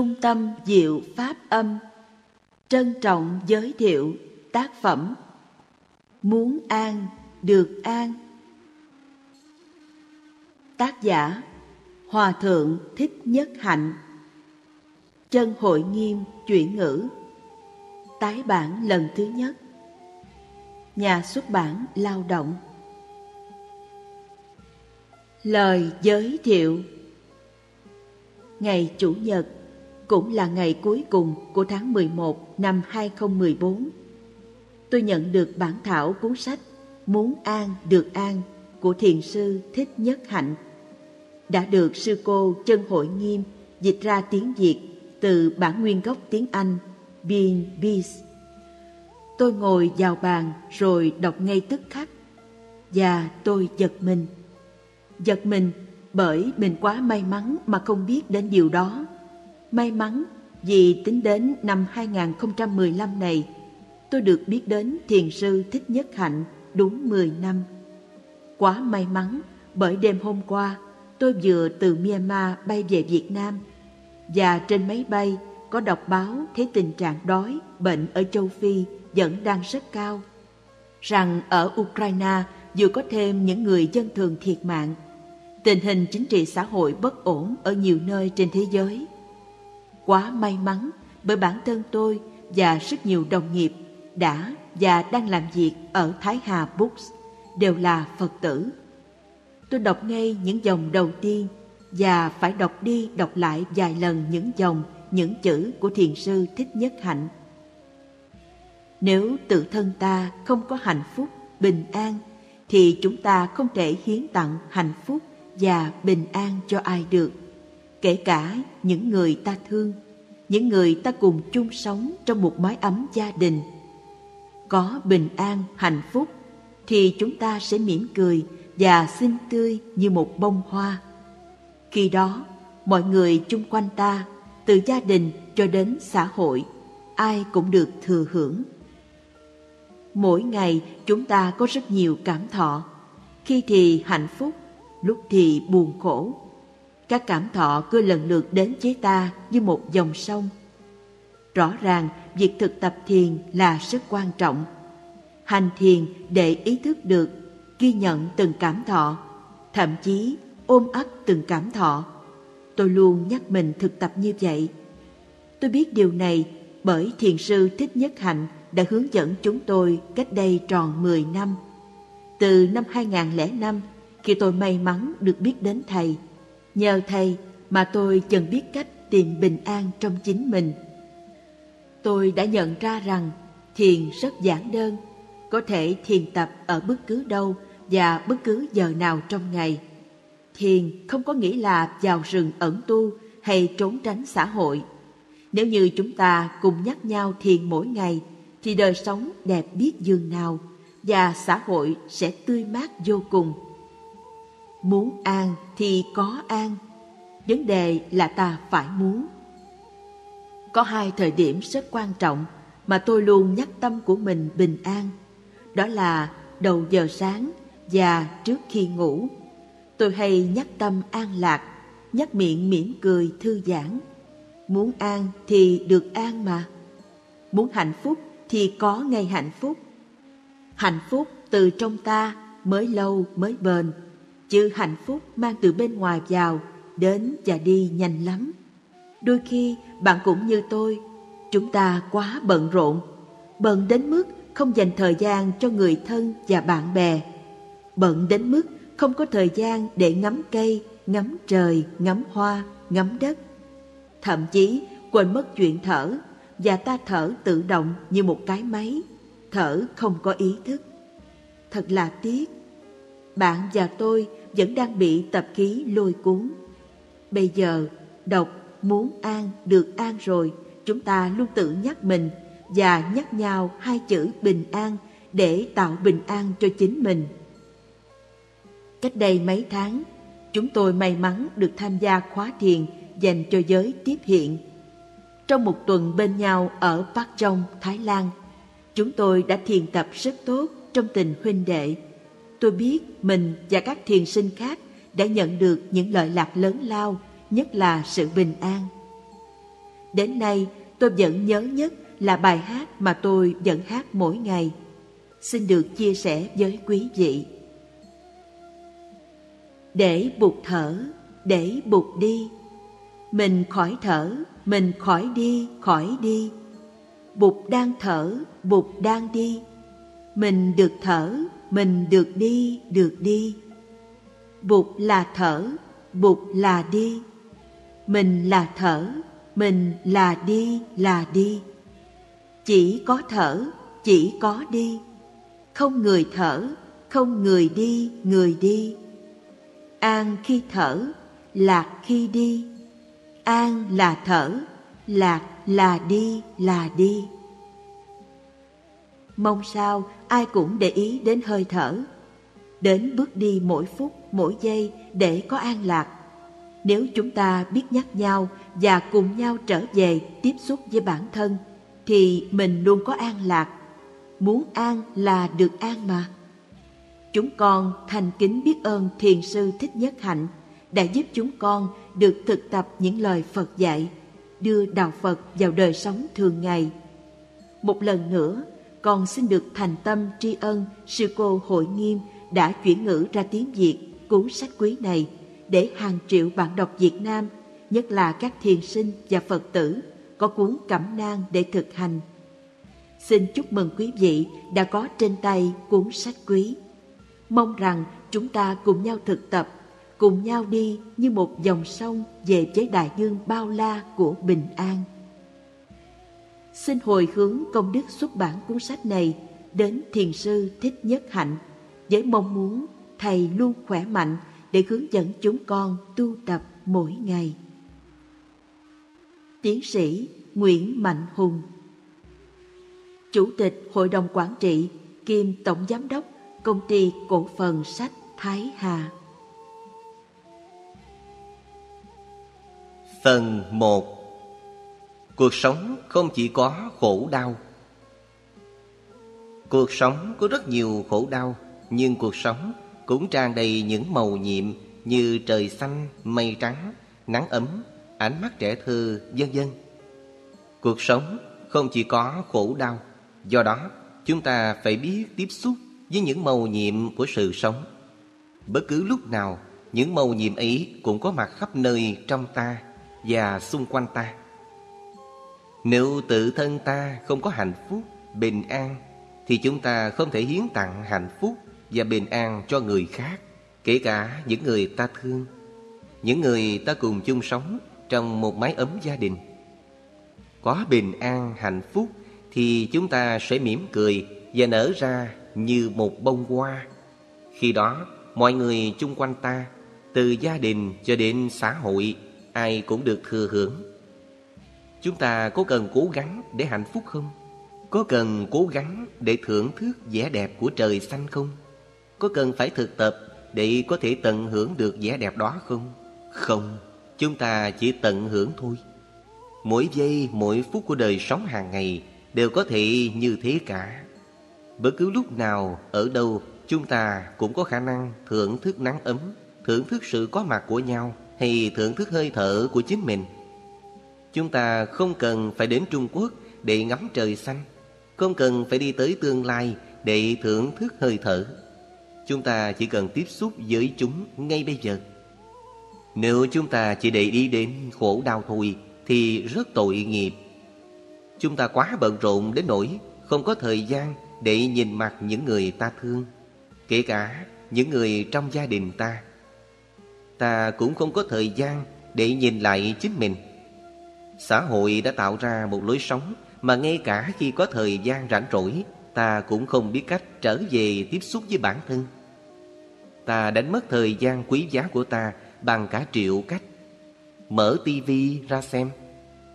Trung tâm Diệu Pháp Âm Trân trọng giới thiệu tác phẩm Muốn an, được an. Tác giả Hòa Thượng Thích Nhất Hạnh. Chân Hội Nghiêm chuyển ngữ. Tái bản lần thứ nhất. Nhà xuất bản Lao động. Lời giới thiệu. Ngày Chủ nhật cũng là ngày cuối cùng của tháng 11 năm 2014. Tôi nhận được bản thảo cuốn sách Muốn an được an của thiền sư Thích Nhất Hạnh đã được sư cô Chân Hội Nghiêm dịch ra tiếng Việt từ bản nguyên gốc tiếng Anh Being Peace. Tôi ngồi vào bàn rồi đọc ngay tức khắc và tôi giật mình. Giật mình bởi mình quá may mắn mà không biết đến điều đó. May mắn vì tính đến năm 2015 này, tôi được biết đến thiền sư Thích Nhất Hạnh đúng 10 năm. Quá may mắn bởi đêm hôm qua tôi vừa từ Myanmar bay về Việt Nam và trên máy bay có đọc báo thấy tình trạng đói, bệnh ở châu Phi vẫn đang rất cao. Rằng ở Ukraine vừa có thêm những người dân thường thiệt mạng. Tình hình chính trị xã hội bất ổn ở nhiều nơi trên thế giới. Quá may mắn bởi bản thân tôi và rất nhiều đồng nghiệp đã và đang làm việc ở Thái Hà Books đều là Phật tử. Tôi đọc ngay những dòng đầu tiên và phải đọc đi đọc lại vài lần những dòng, những chữ của thiền sư Thích Nhất Hạnh. Nếu tự thân ta không có hạnh phúc, bình an, thì chúng ta không thể hiến tặng hạnh phúc và bình an cho ai được, kể cả những người ta thương, những người ta cùng chung sống trong một mái ấm gia đình. Có bình an, hạnh phúc, thì chúng ta sẽ mỉm cười và xinh tươi như một bông hoa. Khi đó, mọi người chung quanh ta, từ gia đình cho đến xã hội, ai cũng được thừa hưởng. Mỗi ngày chúng ta có rất nhiều cảm thọ, khi thì hạnh phúc, lúc thì buồn khổ. Các cảm thọ cứ lần lượt đến với ta như một dòng sông. Rõ ràng việc thực tập thiền là rất quan trọng. Hành thiền để ý thức được, ghi nhận từng cảm thọ, thậm chí ôm ấp từng cảm thọ. Tôi luôn nhắc mình thực tập như vậy. Tôi biết điều này bởi thiền sư Thích Nhất Hạnh đã hướng dẫn chúng tôi cách đây tròn 10 năm. Từ năm 2005, khi tôi may mắn được biết đến Thầy, nhờ Thầy mà tôi dần biết cách tìm bình an trong chính mình. Tôi đã nhận ra rằng thiền rất giản đơn, có thể thiền tập ở bất cứ đâu và bất cứ giờ nào trong ngày. Thiền không có nghĩa là vào rừng ẩn tu hay trốn tránh xã hội. Nếu như chúng ta cùng nhắc nhau thiền mỗi ngày thì đời sống đẹp biết dường nào và xã hội sẽ tươi mát vô cùng. Muốn an thì có an, vấn đề là ta phải muốn. Có hai thời điểm rất quan trọng mà tôi luôn nhắc tâm của mình bình an. Đó là đầu giờ sáng và trước khi ngủ. Tôi hay nhắc tâm an lạc, nhắc miệng mỉm cười thư giãn. Muốn an thì được an mà. Muốn hạnh phúc thì có ngày hạnh phúc. Hạnh phúc từ trong ta mới lâu mới bền, chứ hạnh phúc mang từ bên ngoài vào, đến và đi nhanh lắm. Đôi khi bạn cũng như tôi, chúng ta quá bận rộn, bận đến mức không dành thời gian cho người thân và bạn bè, bận đến mức không có thời gian để ngắm cây, ngắm trời, ngắm hoa, ngắm đất. Thậm chí quên mất chuyện thở và ta thở tự động như một cái máy, thở không có ý thức. Thật là tiếc. Bạn và tôi vẫn đang bị tập khí lôi cuốn. Bây giờ, đọc muốn an được an rồi, chúng ta luôn tự nhắc mình và nhắc nhau hai chữ bình an để tạo bình an cho chính mình. Cách đây mấy tháng, chúng tôi may mắn được tham gia khóa thiền dành cho giới tiếp hiện trong một tuần bên nhau ở Park Trong, Thái Lan, chúng tôi đã thiền tập rất tốt trong tình huynh đệ. Tôi biết mình và các thiền sinh khác đã nhận được những lợi lạc lớn lao, nhất là sự bình an. Đến nay tôi vẫn nhớ nhất là bài hát mà tôi vẫn hát mỗi ngày. Xin được chia sẻ với quý vị. Để buộc thở, để buộc đi. Mình khỏi thở, mình khỏi đi, khỏi đi. Bụt đang thở, bụt đang đi. Mình được thở, mình được đi, được đi. Bụt là thở, bụt là đi. Mình là thở, mình là đi, là đi. Chỉ có thở, chỉ có đi. Không người thở, không người đi, người đi. An khi thở, lạc khi đi. An là thở, lạc là đi, là đi. Mong sao ai cũng để ý đến hơi thở, đến bước đi mỗi phút, mỗi giây để có an lạc. Nếu chúng ta biết nhắc nhau và cùng nhau trở về tiếp xúc với bản thân, thì mình luôn có an lạc. Muốn an là được an mà. Chúng con thành kính biết ơn Thiền sư Thích Nhất Hạnh đã giúp chúng con được thực tập những lời Phật dạy, đưa đạo Phật vào đời sống thường ngày. Một lần nữa, con xin được thành tâm tri ân sư cô Hội Nghiêm đã chuyển ngữ ra tiếng Việt cuốn sách quý này để hàng triệu bạn đọc Việt Nam, nhất là các thiền sinh và Phật tử, có cuốn cẩm nang để thực hành. Xin chúc mừng quý vị đã có trên tay cuốn sách quý. Mong rằng chúng ta cùng nhau thực tập, cùng nhau đi như một dòng sông về với đại dương bao la của bình an. Xin hồi hướng công đức xuất bản cuốn sách này đến Thiền sư Thích Nhất Hạnh với mong muốn Thầy luôn khỏe mạnh để hướng dẫn chúng con tu tập mỗi ngày. Tiến sĩ Nguyễn Mạnh Hùng, Chủ tịch Hội đồng Quản trị kiêm Tổng Giám đốc Công ty Cổ phần Sách Thái Hà Phần 1 Cuộc sống không chỉ có khổ đau. Cuộc sống có rất nhiều khổ đau Nhưng cuộc sống cũng tràn đầy những màu nhiệm Như trời xanh, mây trắng, nắng ấm, ánh mắt trẻ thơ, vân vân. Cuộc sống không chỉ có khổ đau Do đó chúng ta phải biết tiếp xúc với những màu nhiệm của sự sống. Bất cứ lúc nào những màu nhiệm ấy cũng có mặt khắp nơi trong ta và xung quanh ta nếu tự thân ta không có hạnh phúc, bình an Thì chúng ta không thể hiến tặng hạnh phúc và bình an cho người khác Kể cả những người ta thương Những người ta cùng chung sống trong một mái ấm gia đình. Có bình an, hạnh phúc Thì chúng ta sẽ mỉm cười và nở ra như một bông hoa. Khi đó mọi người chung quanh ta Từ gia đình cho đến xã hội Ai cũng được thừa hưởng. Chúng ta có cần cố gắng để hạnh phúc không? Có cần cố gắng để thưởng thức vẻ đẹp của trời xanh không? Có cần phải thực tập để có thể tận hưởng được vẻ đẹp đó không? Không, chúng ta chỉ tận hưởng thôi. Mỗi giây, mỗi phút của đời sống hàng ngày đều có thể như thế cả. Bất cứ lúc nào, ở đâu, chúng ta cũng có khả năng thưởng thức nắng ấm, thưởng thức sự có mặt của nhau hay thưởng thức hơi thở của chính mình. Chúng ta không cần phải đến Trung Quốc để ngắm trời xanh. Không cần phải đi tới tương lai để thưởng thức hơi thở. Chúng ta chỉ cần tiếp xúc với chúng ngay bây giờ. Nếu chúng ta chỉ để đi đến khổ đau thôi, Thì rất tội nghiệp. Chúng ta quá bận rộn đến nỗi Không có thời gian để nhìn mặt những người ta thương, Kể cả những người trong gia đình ta. Ta cũng không có thời gian để nhìn lại chính mình. Xã hội đã tạo ra một lối sống mà ngay cả khi có thời gian rảnh rỗi, ta cũng không biết cách trở về tiếp xúc với bản thân. Ta đánh mất thời gian quý giá của ta bằng cả triệu cách. Mở tivi ra xem,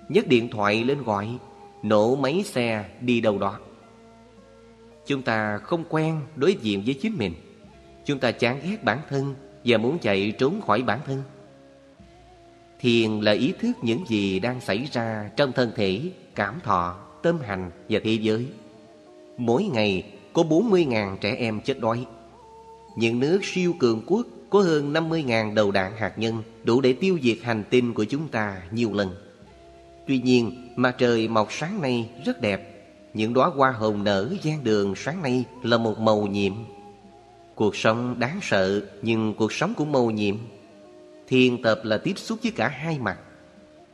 nhấc điện thoại lên gọi, nổ máy xe đi đâu đó. Chúng ta không quen đối diện với chính mình. Chúng ta chán ghét bản thân và muốn chạy trốn khỏi bản thân. Thiền là ý thức những gì đang xảy ra trong thân thể, cảm thọ, tâm hành và thế giới. Mỗi ngày có 40.000 trẻ em chết đói. Những nước siêu cường quốc có hơn 50.000 đầu đạn hạt nhân đủ để tiêu diệt hành tinh của chúng ta nhiều lần. Tuy nhiên, mặt trời mọc sáng nay rất đẹp. Những đóa hoa hồng nở gian đường sáng nay là một màu nhiệm. Cuộc sống đáng sợ, nhưng cuộc sống cũng màu nhiệm. Thiền tập là tiếp xúc với cả hai mặt.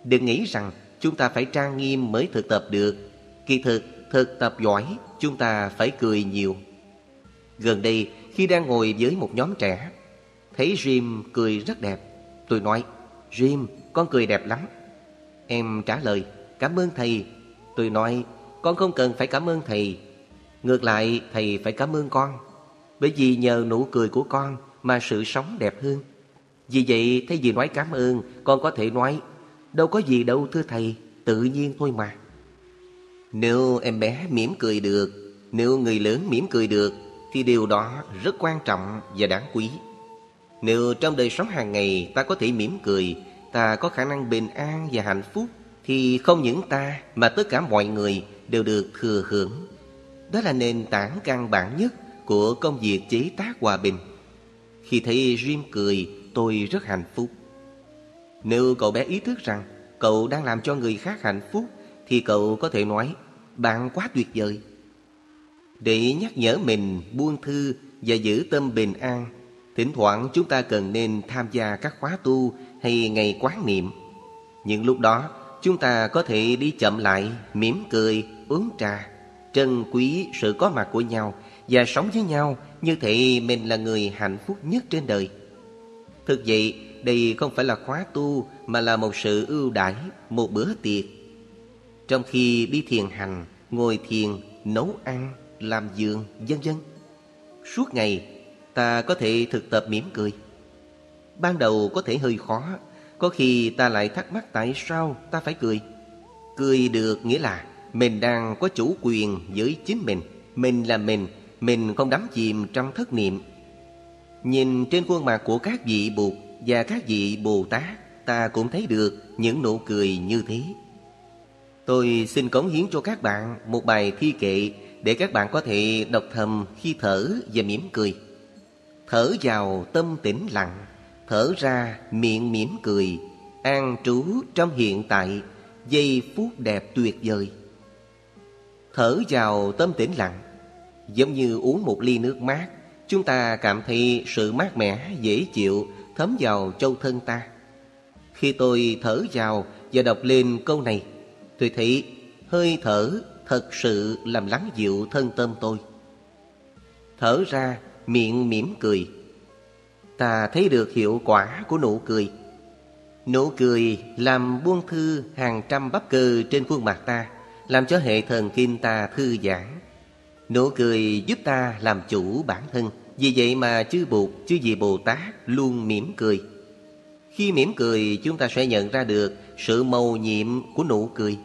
Đừng nghĩ rằng chúng ta phải trang nghiêm mới thực tập được. Kỳ thực, thực tập giỏi, chúng ta phải cười nhiều. Gần đây, khi đang ngồi với một nhóm trẻ, thấy Jim cười rất đẹp. Tôi nói, Jim, con cười đẹp lắm. Em trả lời, cảm ơn thầy. Tôi nói, con không cần phải cảm ơn thầy. Ngược lại, thầy phải cảm ơn con. Bởi vì nhờ nụ cười của con mà sự sống đẹp hơn. Vì vậy, thay vì nói cảm ơn, con có thể nói, đâu có gì đâu thưa thầy, tự nhiên thôi mà. Nếu em bé mỉm cười được, nếu người lớn mỉm cười được, thì điều đó rất quan trọng và đáng quý. Nếu trong đời sống hàng ngày ta có thể mỉm cười, ta có khả năng bình an và hạnh phúc, thì không những ta mà tất cả mọi người đều được thừa hưởng. Đó là nền tảng căn bản nhất của công việc chế tác hòa bình. Khi thấy Jim cười, tôi rất hạnh phúc. Nếu cậu bé ý thức rằng cậu đang làm cho người khác hạnh phúc, thì cậu có thể nói, bạn quá tuyệt vời. Để nhắc nhở mình buông thư và giữ tâm bình an, thỉnh thoảng chúng ta cần nên tham gia các khóa tu hay ngày quán niệm. Những lúc đó, chúng ta có thể đi chậm lại, mỉm cười, uống trà, trân quý sự có mặt của nhau và sống với nhau như thể mình là người hạnh phúc nhất trên đời. Thực vậy, đây không phải là khóa tu mà là một sự ưu đãi, một bữa tiệc. Trong khi đi thiền hành, ngồi thiền, nấu ăn, làm giường, vân vân. Suốt ngày, ta có thể thực tập mỉm cười. Ban đầu có thể hơi khó, có khi ta lại thắc mắc tại sao ta phải cười. Cười được nghĩa là mình đang có chủ quyền với chính mình. Mình là mình, mình không đắm chìm trong thất niệm. Nhìn trên khuôn mặt của các vị Bụt và các vị Bồ Tát, ta cũng thấy được những nụ cười như thế. Tôi xin cống hiến cho các bạn một bài thi kệ để các bạn có thể đọc thầm khi thở và mỉm cười. Thở vào tâm tĩnh lặng, thở ra miệng mỉm cười, an trú trong hiện tại, giây phút đẹp tuyệt vời. Thở vào tâm tĩnh lặng, giống như uống một ly nước mát, chúng ta cảm thấy sự mát mẻ, dễ chịu thấm vào châu thân ta. Khi tôi thở vào và đọc lên câu này, tôi thấy hơi thở thật sự làm lắng dịu thân tâm tôi. Thở ra, miệng mỉm cười. Ta thấy được hiệu quả của nụ cười. Nụ cười làm buông thư hàng trăm bắp cơ trên khuôn mặt ta, làm cho hệ thần kinh ta thư giãn. Nụ cười giúp ta làm chủ bản thân. Vì vậy mà chư Bụt, chư vị Bồ Tát luôn mỉm cười. Khi mỉm cười chúng ta sẽ nhận ra được sự màu nhiệm của nụ cười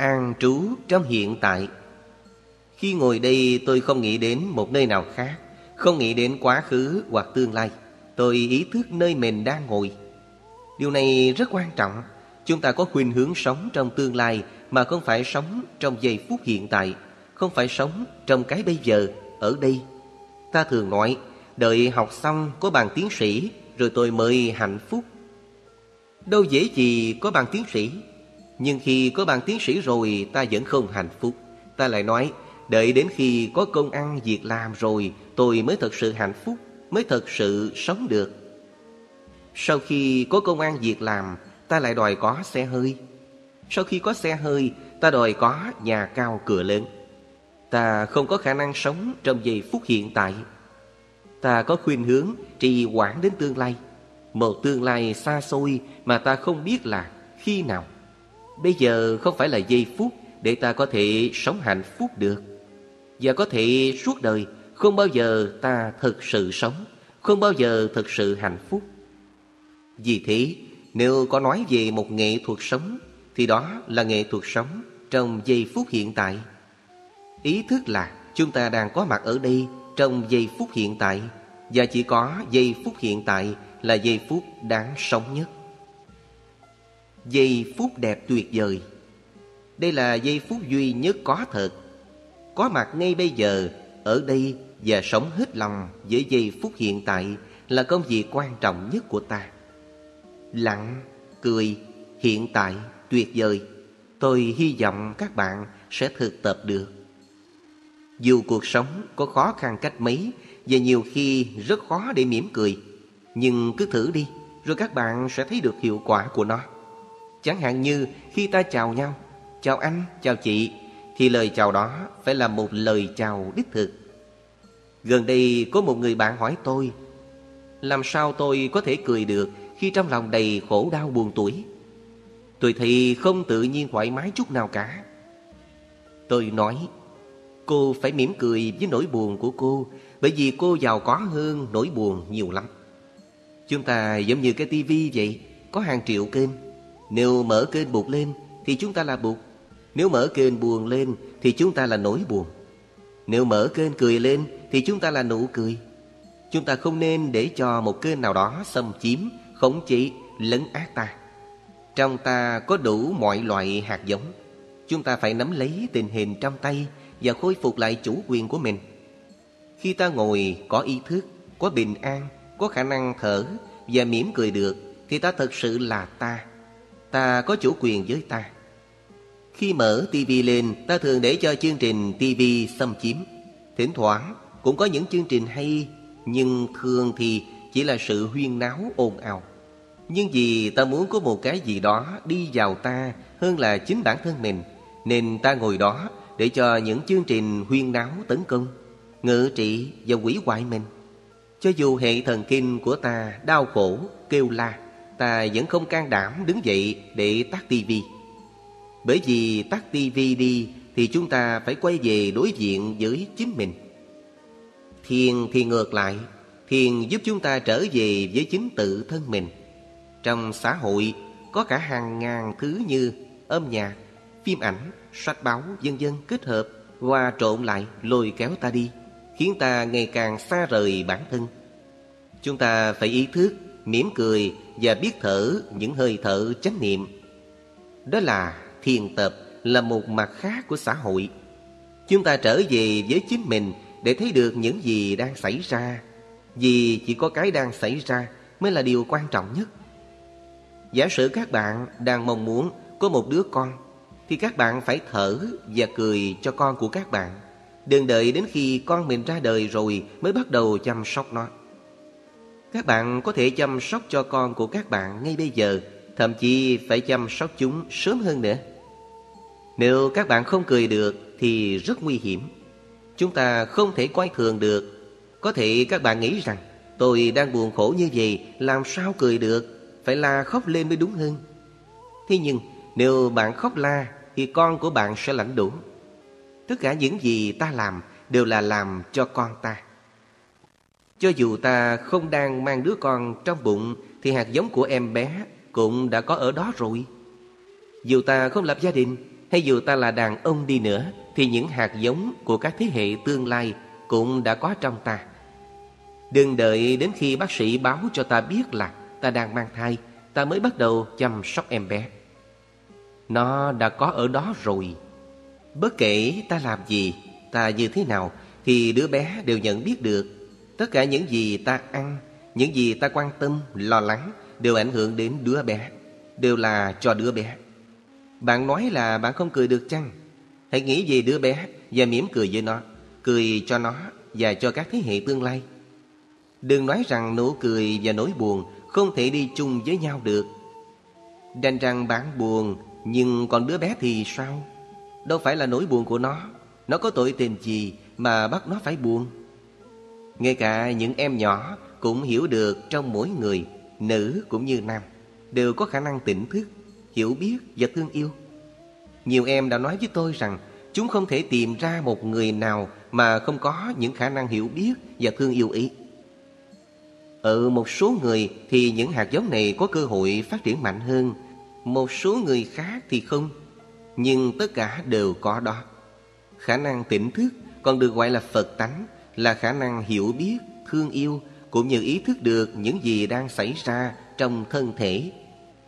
an trú trong hiện tại. Khi ngồi đây tôi không nghĩ đến một nơi nào khác, không nghĩ đến quá khứ hoặc tương lai. Tôi ý thức nơi mình đang ngồi. Điều này rất quan trọng. Chúng ta có khuynh hướng sống trong tương lai mà không phải sống trong giây phút hiện tại, không phải sống trong cái bây giờ, ở đây. Ta thường nói, đợi học xong có bằng tiến sĩ rồi tôi mới hạnh phúc. Đâu dễ gì có bằng tiến sĩ nhưng khi có bằng tiến sĩ rồi ta vẫn không hạnh phúc. Ta lại nói Đợi đến khi có công ăn việc làm rồi Tôi mới thật sự hạnh phúc Mới thật sự sống được. Sau khi có công ăn việc làm Ta lại đòi có xe hơi. Sau khi có xe hơi Ta đòi có nhà cao cửa lớn. Ta không có khả năng sống Trong giây phút hiện tại Ta có khuyên hướng trì hoãn đến tương lai Một tương lai xa xôi Mà ta không biết là khi nào Bây giờ không phải là giây phút để ta có thể sống hạnh phúc được. Và có thể suốt đời không bao giờ ta thực sự sống, không bao giờ thực sự hạnh phúc. Vì thế, nếu có nói về một nghệ thuật sống, thì đó là nghệ thuật sống trong giây phút hiện tại. Ý thức là chúng ta đang có mặt ở đây trong giây phút hiện tại, và chỉ có giây phút hiện tại là giây phút đáng sống nhất giây phút đẹp tuyệt vời. Đây là giây phút duy nhất có thật. Có mặt ngay bây giờ, ở đây và sống hết lòng với giây phút hiện tại là công việc quan trọng nhất của ta. Lặng, cười, hiện tại, tuyệt vời. Tôi hy vọng các bạn sẽ thực tập được. Dù cuộc sống có khó khăn cách mấy và nhiều khi rất khó để mỉm cười, nhưng cứ thử đi, rồi các bạn sẽ thấy được hiệu quả của nó. Chẳng hạn như khi ta chào nhau, chào anh, chào chị, thì lời chào đó phải là một lời chào đích thực. Gần đây có một người bạn hỏi tôi, làm sao tôi có thể cười được khi trong lòng đầy khổ đau buồn tuổi? Tôi thì không tự nhiên thoải mái chút nào cả. Tôi nói, cô phải mỉm cười với nỗi buồn của cô, bởi vì cô giàu có hơn nỗi buồn nhiều lắm. Chúng ta giống như cái tivi vậy, có hàng triệu kênh. Nếu mở kênh buộc lên thì chúng ta là buộc. Nếu mở kênh buồn lên thì chúng ta là nỗi buồn. Nếu mở kênh cười lên thì chúng ta là nụ cười. Chúng ta không nên để cho một kênh nào đó xâm chiếm, khống chế, lấn át ta. Trong ta có đủ mọi loại hạt giống. Chúng ta phải nắm lấy tình hình trong tay và khôi phục lại chủ quyền của mình. Khi ta ngồi có ý thức, có bình an, có khả năng thở và mỉm cười được thì ta thật sự là ta. Ta có chủ quyền với ta. Khi mở tivi lên, ta thường để cho chương trình tivi xâm chiếm. Thỉnh thoảng cũng có những chương trình hay, nhưng thường thì chỉ là sự huyên náo ồn ào. Nhưng vì ta muốn có một cái gì đó đi vào ta hơn là chính bản thân mình, nên ta ngồi đó để cho những chương trình huyên náo tấn công, ngự trị và quỷ hoại mình. Cho dù hệ thần kinh của ta đau khổ, kêu la, ta vẫn không can đảm đứng dậy để tắt tivi. Bởi vì tắt tivi đi thì chúng ta phải quay về đối diện với chính mình. Thiền thì ngược lại, thiền giúp chúng ta trở về với chính tự thân mình. Trong xã hội có cả hàng ngàn thứ như âm nhạc, phim ảnh, sách báo, vân vân kết hợp, hòa trộn lại lôi kéo ta đi, khiến ta ngày càng xa rời bản thân. Chúng ta phải ý thức, mỉm cười và biết thở những hơi thở chánh niệm. Đó là thiền tập là một mặt khác của xã hội. Chúng ta trở về với chính mình để thấy được những gì đang xảy ra. Vì chỉ có cái đang xảy ra mới là điều quan trọng nhất. Giả sử các bạn đang mong muốn có một đứa con thì các bạn phải thở và cười cho con của các bạn. Đừng đợi đến khi con mình ra đời rồi mới bắt đầu chăm sóc nó. Các bạn có thể chăm sóc cho con của các bạn ngay bây giờ, thậm chí phải chăm sóc chúng sớm hơn nữa. Nếu các bạn không cười được thì rất nguy hiểm. Chúng ta không thể coi thường được. Có thể các bạn nghĩ rằng tôi đang buồn khổ như vậy, làm sao cười được? Phải la khóc lên mới đúng hơn. Thế nhưng nếu bạn khóc la thì con của bạn sẽ lãnh đủ. Tất cả những gì ta làm đều là làm cho con ta. Cho dù ta không đang mang đứa con trong bụng thì hạt giống của em bé cũng đã có ở đó rồi. Dù ta không lập gia đình hay dù ta là đàn ông đi nữa thì những hạt giống của các thế hệ tương lai cũng đã có trong ta. Đừng đợi đến khi bác sĩ báo cho ta biết là ta đang mang thai, ta mới bắt đầu chăm sóc em bé. Nó đã có ở đó rồi. Bất kể ta làm gì, ta như thế nào thì đứa bé đều nhận biết được. Tất cả những gì ta ăn, những gì ta quan tâm, lo lắng đều ảnh hưởng đến đứa bé, đều là cho đứa bé. Bạn nói là bạn không cười được chăng? Hãy nghĩ về đứa bé và mỉm cười với nó, cười cho nó và cho các thế hệ tương lai. Đừng nói rằng nụ cười và nỗi buồn không thể đi chung với nhau được. Đành rằng bạn buồn, nhưng còn đứa bé thì sao? Đâu phải là nỗi buồn của nó, nó có tội tình gì mà bắt nó phải buồn? Ngay cả những em nhỏ cũng hiểu được trong mỗi người, nữ cũng như nam, đều có khả năng tỉnh thức, hiểu biết và thương yêu. Nhiều em đã nói với tôi rằng chúng không thể tìm ra một người nào mà không có những khả năng hiểu biết và thương yêu ý. Ở một số người thì những hạt giống này có cơ hội phát triển mạnh hơn, một số người khác thì không. Nhưng tất cả đều có đó. Khả năng tỉnh thức còn được gọi là Phật tánh, là khả năng hiểu biết, thương yêu cũng như ý thức được những gì đang xảy ra trong thân thể,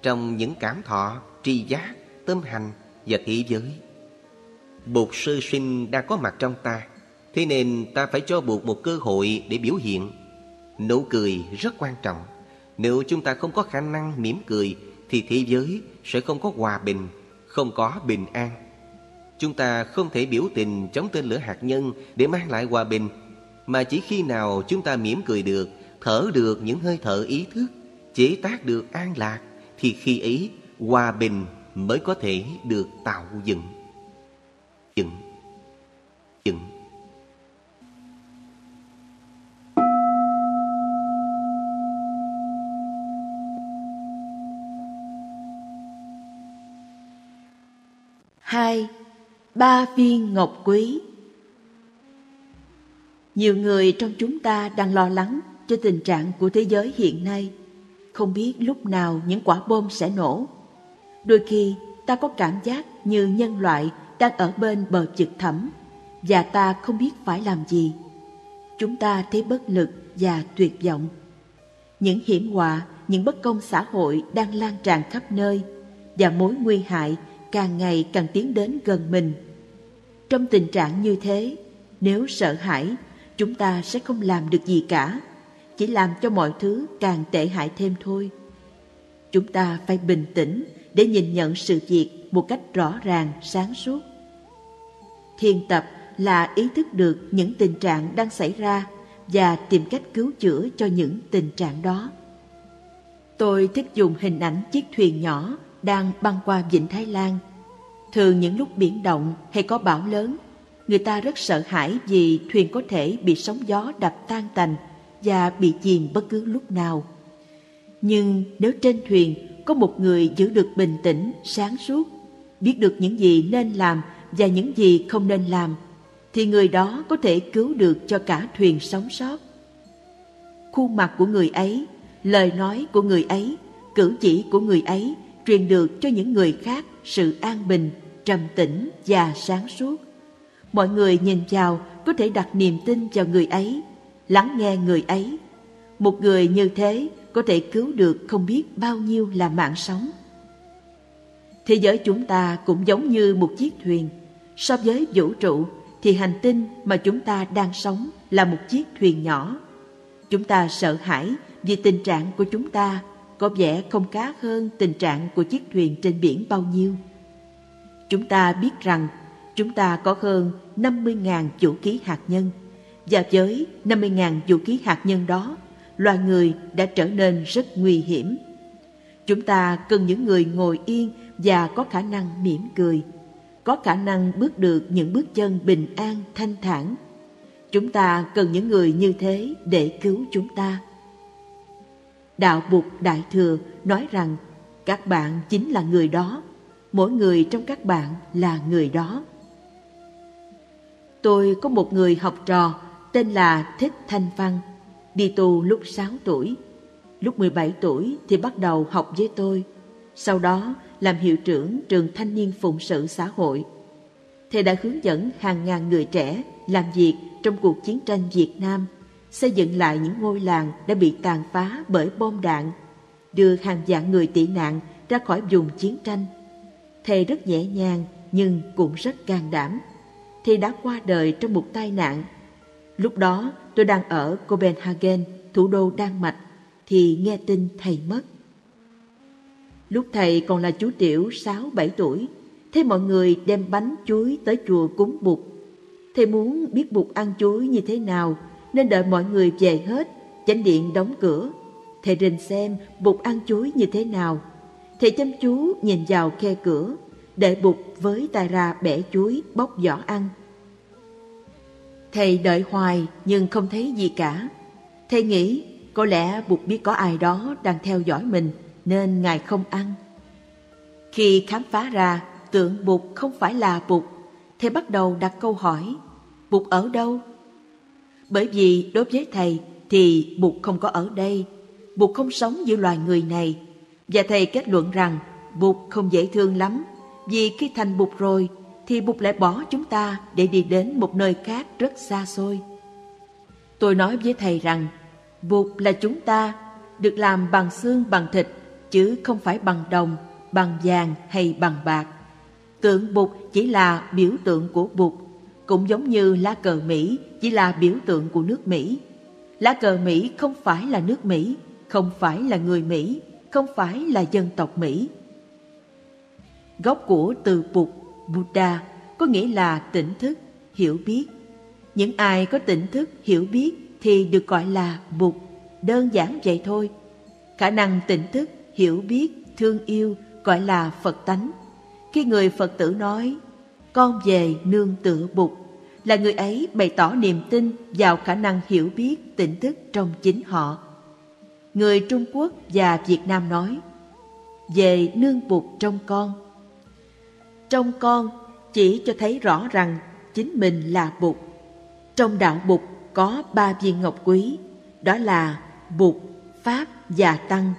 trong những cảm thọ, tri giác, tâm hành và thế giới. Bột sơ sinh đang có mặt trong ta, thế nên ta phải cho bột một cơ hội để biểu hiện. Nụ cười rất quan trọng. Nếu chúng ta không có khả năng mỉm cười thì thế giới sẽ không có hòa bình, không có bình an. Chúng ta không thể biểu tình chống tên lửa hạt nhân để mang lại hòa bình, mà chỉ khi nào chúng ta mỉm cười được, thở được những hơi thở ý thức, chế tác được an lạc, thì khi ấy hòa bình mới có thể được tạo dựng. Dựng. Dựng. Hai, ba viên ngọc quý. Nhiều người trong chúng ta đang lo lắng cho tình trạng của thế giới hiện nay. Không biết lúc nào những quả bom sẽ nổ. Đôi khi, ta có cảm giác như nhân loại đang ở bên bờ vực thẳm và ta không biết phải làm gì. Chúng ta thấy bất lực và tuyệt vọng. Những hiểm họa, những bất công xã hội đang lan tràn khắp nơi và mối nguy hại càng ngày càng tiến đến gần mình. Trong tình trạng như thế, nếu sợ hãi, chúng ta sẽ không làm được gì cả, chỉ làm cho mọi thứ càng tệ hại thêm thôi. Chúng ta phải bình tĩnh để nhìn nhận sự việc một cách rõ ràng, sáng suốt. Thiền tập là ý thức được những tình trạng đang xảy ra và tìm cách cứu chữa cho những tình trạng đó. Tôi thích dùng hình ảnh chiếc thuyền nhỏ đang băng qua Vịnh Thái Lan. Thường những lúc biển động hay có bão lớn, người ta rất sợ hãi vì thuyền có thể bị sóng gió đập tan tành và bị chìm bất cứ lúc nào. Nhưng nếu trên thuyền có một người giữ được bình tĩnh, sáng suốt, biết được những gì nên làm và những gì không nên làm, thì người đó có thể cứu được cho cả thuyền sống sót. Khuôn mặt của người ấy, lời nói của người ấy, cử chỉ của người ấy truyền được cho những người khác sự an bình, trầm tĩnh và sáng suốt. Mọi người nhìn vào có thể đặt niềm tin vào người ấy, lắng nghe người ấy. Một người như thế có thể cứu được không biết bao nhiêu là mạng sống. Thế giới chúng ta cũng giống như một chiếc thuyền. So với vũ trụ thì hành tinh mà chúng ta đang sống là một chiếc thuyền nhỏ. Chúng ta sợ hãi vì tình trạng của chúng ta có vẻ không cá hơn tình trạng của chiếc thuyền trên biển bao nhiêu. Chúng ta biết rằng chúng ta có hơn 50.000 vũ khí hạt nhân và với 50.000 vũ khí hạt nhân đó, loài người đã trở nên rất nguy hiểm. Chúng ta cần những người ngồi yên và có khả năng mỉm cười, có khả năng bước được những bước chân bình an, thanh thản. Chúng ta cần những người như thế để cứu chúng ta. Đạo Bụt Đại Thừa nói rằng các bạn chính là người đó, mỗi người trong các bạn là người đó. Tôi có một người học trò tên là Thích Thanh Văn, đi tu lúc 6 tuổi. Lúc 17 tuổi thì bắt đầu học với tôi, sau đó làm hiệu trưởng trường thanh niên phụng sự xã hội. Thầy đã hướng dẫn hàng ngàn người trẻ làm việc trong cuộc chiến tranh Việt Nam xây dựng lại những ngôi làng đã bị tàn phá bởi bom đạn, đưa hàng vạn người tị nạn ra khỏi vùng chiến tranh. Thầy rất nhẹ nhàng nhưng cũng rất can đảm. Thầy đã qua đời trong một tai nạn. Lúc đó tôi đang ở Copenhagen, thủ đô Đan Mạch, thì nghe tin thầy mất. Lúc thầy còn là chú tiểu 6-7 tuổi, thấy mọi người đem bánh chuối tới chùa cúng Bụt. Thầy muốn biết Bụt ăn chuối như thế nào nên đợi mọi người về hết, chánh điện đóng cửa. Thầy rình xem bụt ăn chuối như thế nào. Thầy chăm chú nhìn vào khe cửa, để bụt với tay ra bẻ chuối bóc vỏ ăn. Thầy đợi hoài nhưng không thấy gì cả. Thầy nghĩ có lẽ bụt biết có ai đó đang theo dõi mình nên ngài không ăn. Khi khám phá ra tượng bụt không phải là bụt, thầy bắt đầu đặt câu hỏi, bụt ở đâu? Bởi vì đối với thầy thì Bụt không có ở đây, Bụt không sống giữa loài người này. Và thầy kết luận rằng Bụt không dễ thương lắm, vì khi thành Bụt rồi thì Bụt lại bỏ chúng ta để đi đến một nơi khác rất xa xôi. Tôi nói với thầy rằng Bụt là chúng ta, được làm bằng xương bằng thịt, chứ không phải bằng đồng, bằng vàng hay bằng bạc. Tượng Bụt chỉ là biểu tượng của Bụt cũng giống như lá cờ Mỹ chỉ là biểu tượng của nước Mỹ. Lá cờ Mỹ không phải là nước Mỹ, không phải là người Mỹ, không phải là dân tộc Mỹ. Gốc của từ Bụt, Buddha có nghĩa là tỉnh thức, hiểu biết. Những ai có tỉnh thức, hiểu biết thì được gọi là Bụt, đơn giản vậy thôi. Khả năng tỉnh thức, hiểu biết, thương yêu gọi là Phật tánh. Khi người Phật tử nói, con về nương tựa Bụt, là người ấy bày tỏ niềm tin vào khả năng hiểu biết tỉnh thức trong chính họ. Người Trung Quốc và Việt Nam nói, về nương Bụt trong con. Trong con chỉ cho thấy rõ rằng chính mình là Bụt. Trong đạo Bụt có ba viên ngọc quý, đó là Bụt, Pháp và Tăng.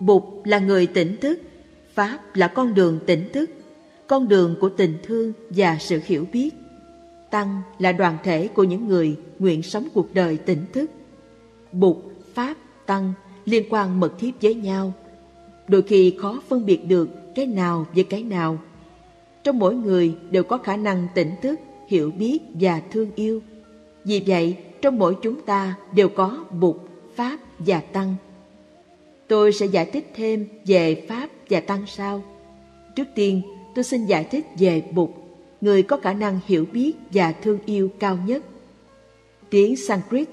Bụt là người tỉnh thức, Pháp là con đường tỉnh thức, con đường của tình thương và sự hiểu biết. Tăng là đoàn thể của những người nguyện sống cuộc đời tỉnh thức. Bụt, Pháp, Tăng liên quan mật thiết với nhau. Đôi khi khó phân biệt được cái nào với cái nào. Trong mỗi người đều có khả năng tỉnh thức, hiểu biết và thương yêu. Vì vậy, trong mỗi chúng ta đều có Bụt, Pháp và Tăng. Tôi sẽ giải thích thêm về Pháp và Tăng sau. Trước tiên, tôi xin giải thích về Bụt, người có khả năng hiểu biết và thương yêu cao nhất. Tiếng Sanskrit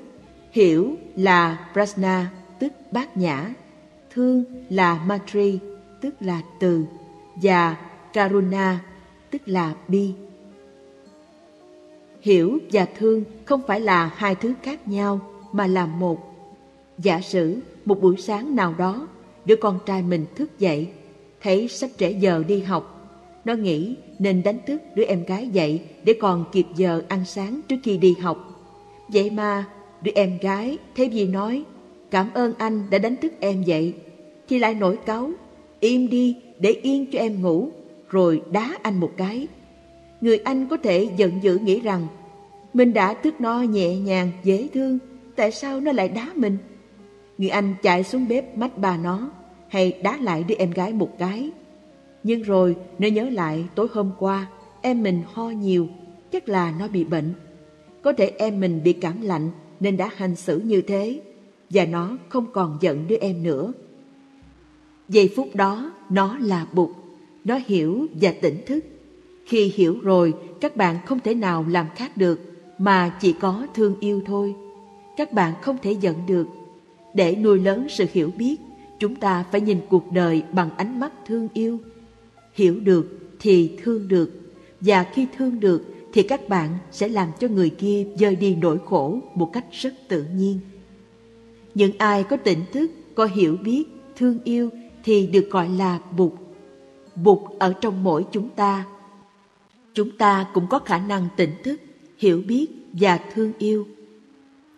hiểu là prasna, tức bát nhã, thương là matri, tức là từ, và karuna, tức là bi. Hiểu và thương không phải là hai thứ khác nhau mà là một. Giả sử một buổi sáng nào đó, đứa con trai mình thức dậy, thấy sắp trễ giờ đi học. Nó nghĩ nên đánh thức đứa em gái dậy để còn kịp giờ ăn sáng trước khi đi học. Vậy mà, đứa em gái thấy gì nói, cảm ơn anh đã đánh thức em dậy. Thì lại nổi cáu, im đi, để yên cho em ngủ, rồi đá anh một cái. Người anh có thể giận dữ nghĩ rằng, mình đã thức no nhẹ nhàng, dễ thương, tại sao nó lại đá mình? Người anh chạy xuống bếp mách bà nó, hay đá lại đứa em gái một cái nhưng rồi nó nhớ lại tối hôm qua em mình ho nhiều chắc là nó bị bệnh có thể em mình bị cảm lạnh nên đã hành xử như thế và nó không còn giận đứa em nữa. Giây phút đó nó là bụt, nó hiểu và tỉnh thức. Khi hiểu rồi các bạn không thể nào làm khác được mà chỉ có thương yêu thôi. Các bạn không thể giận được. Để nuôi lớn sự hiểu biết, chúng ta phải nhìn cuộc đời bằng ánh mắt thương yêu. Hiểu được thì thương được, và khi thương được thì các bạn sẽ làm cho người kia dời đi nỗi khổ một cách rất tự nhiên. Những ai có tỉnh thức, có hiểu biết, thương yêu thì được gọi là Bụt. Bụt ở trong mỗi chúng ta. Chúng ta cũng có khả năng tỉnh thức, hiểu biết và thương yêu.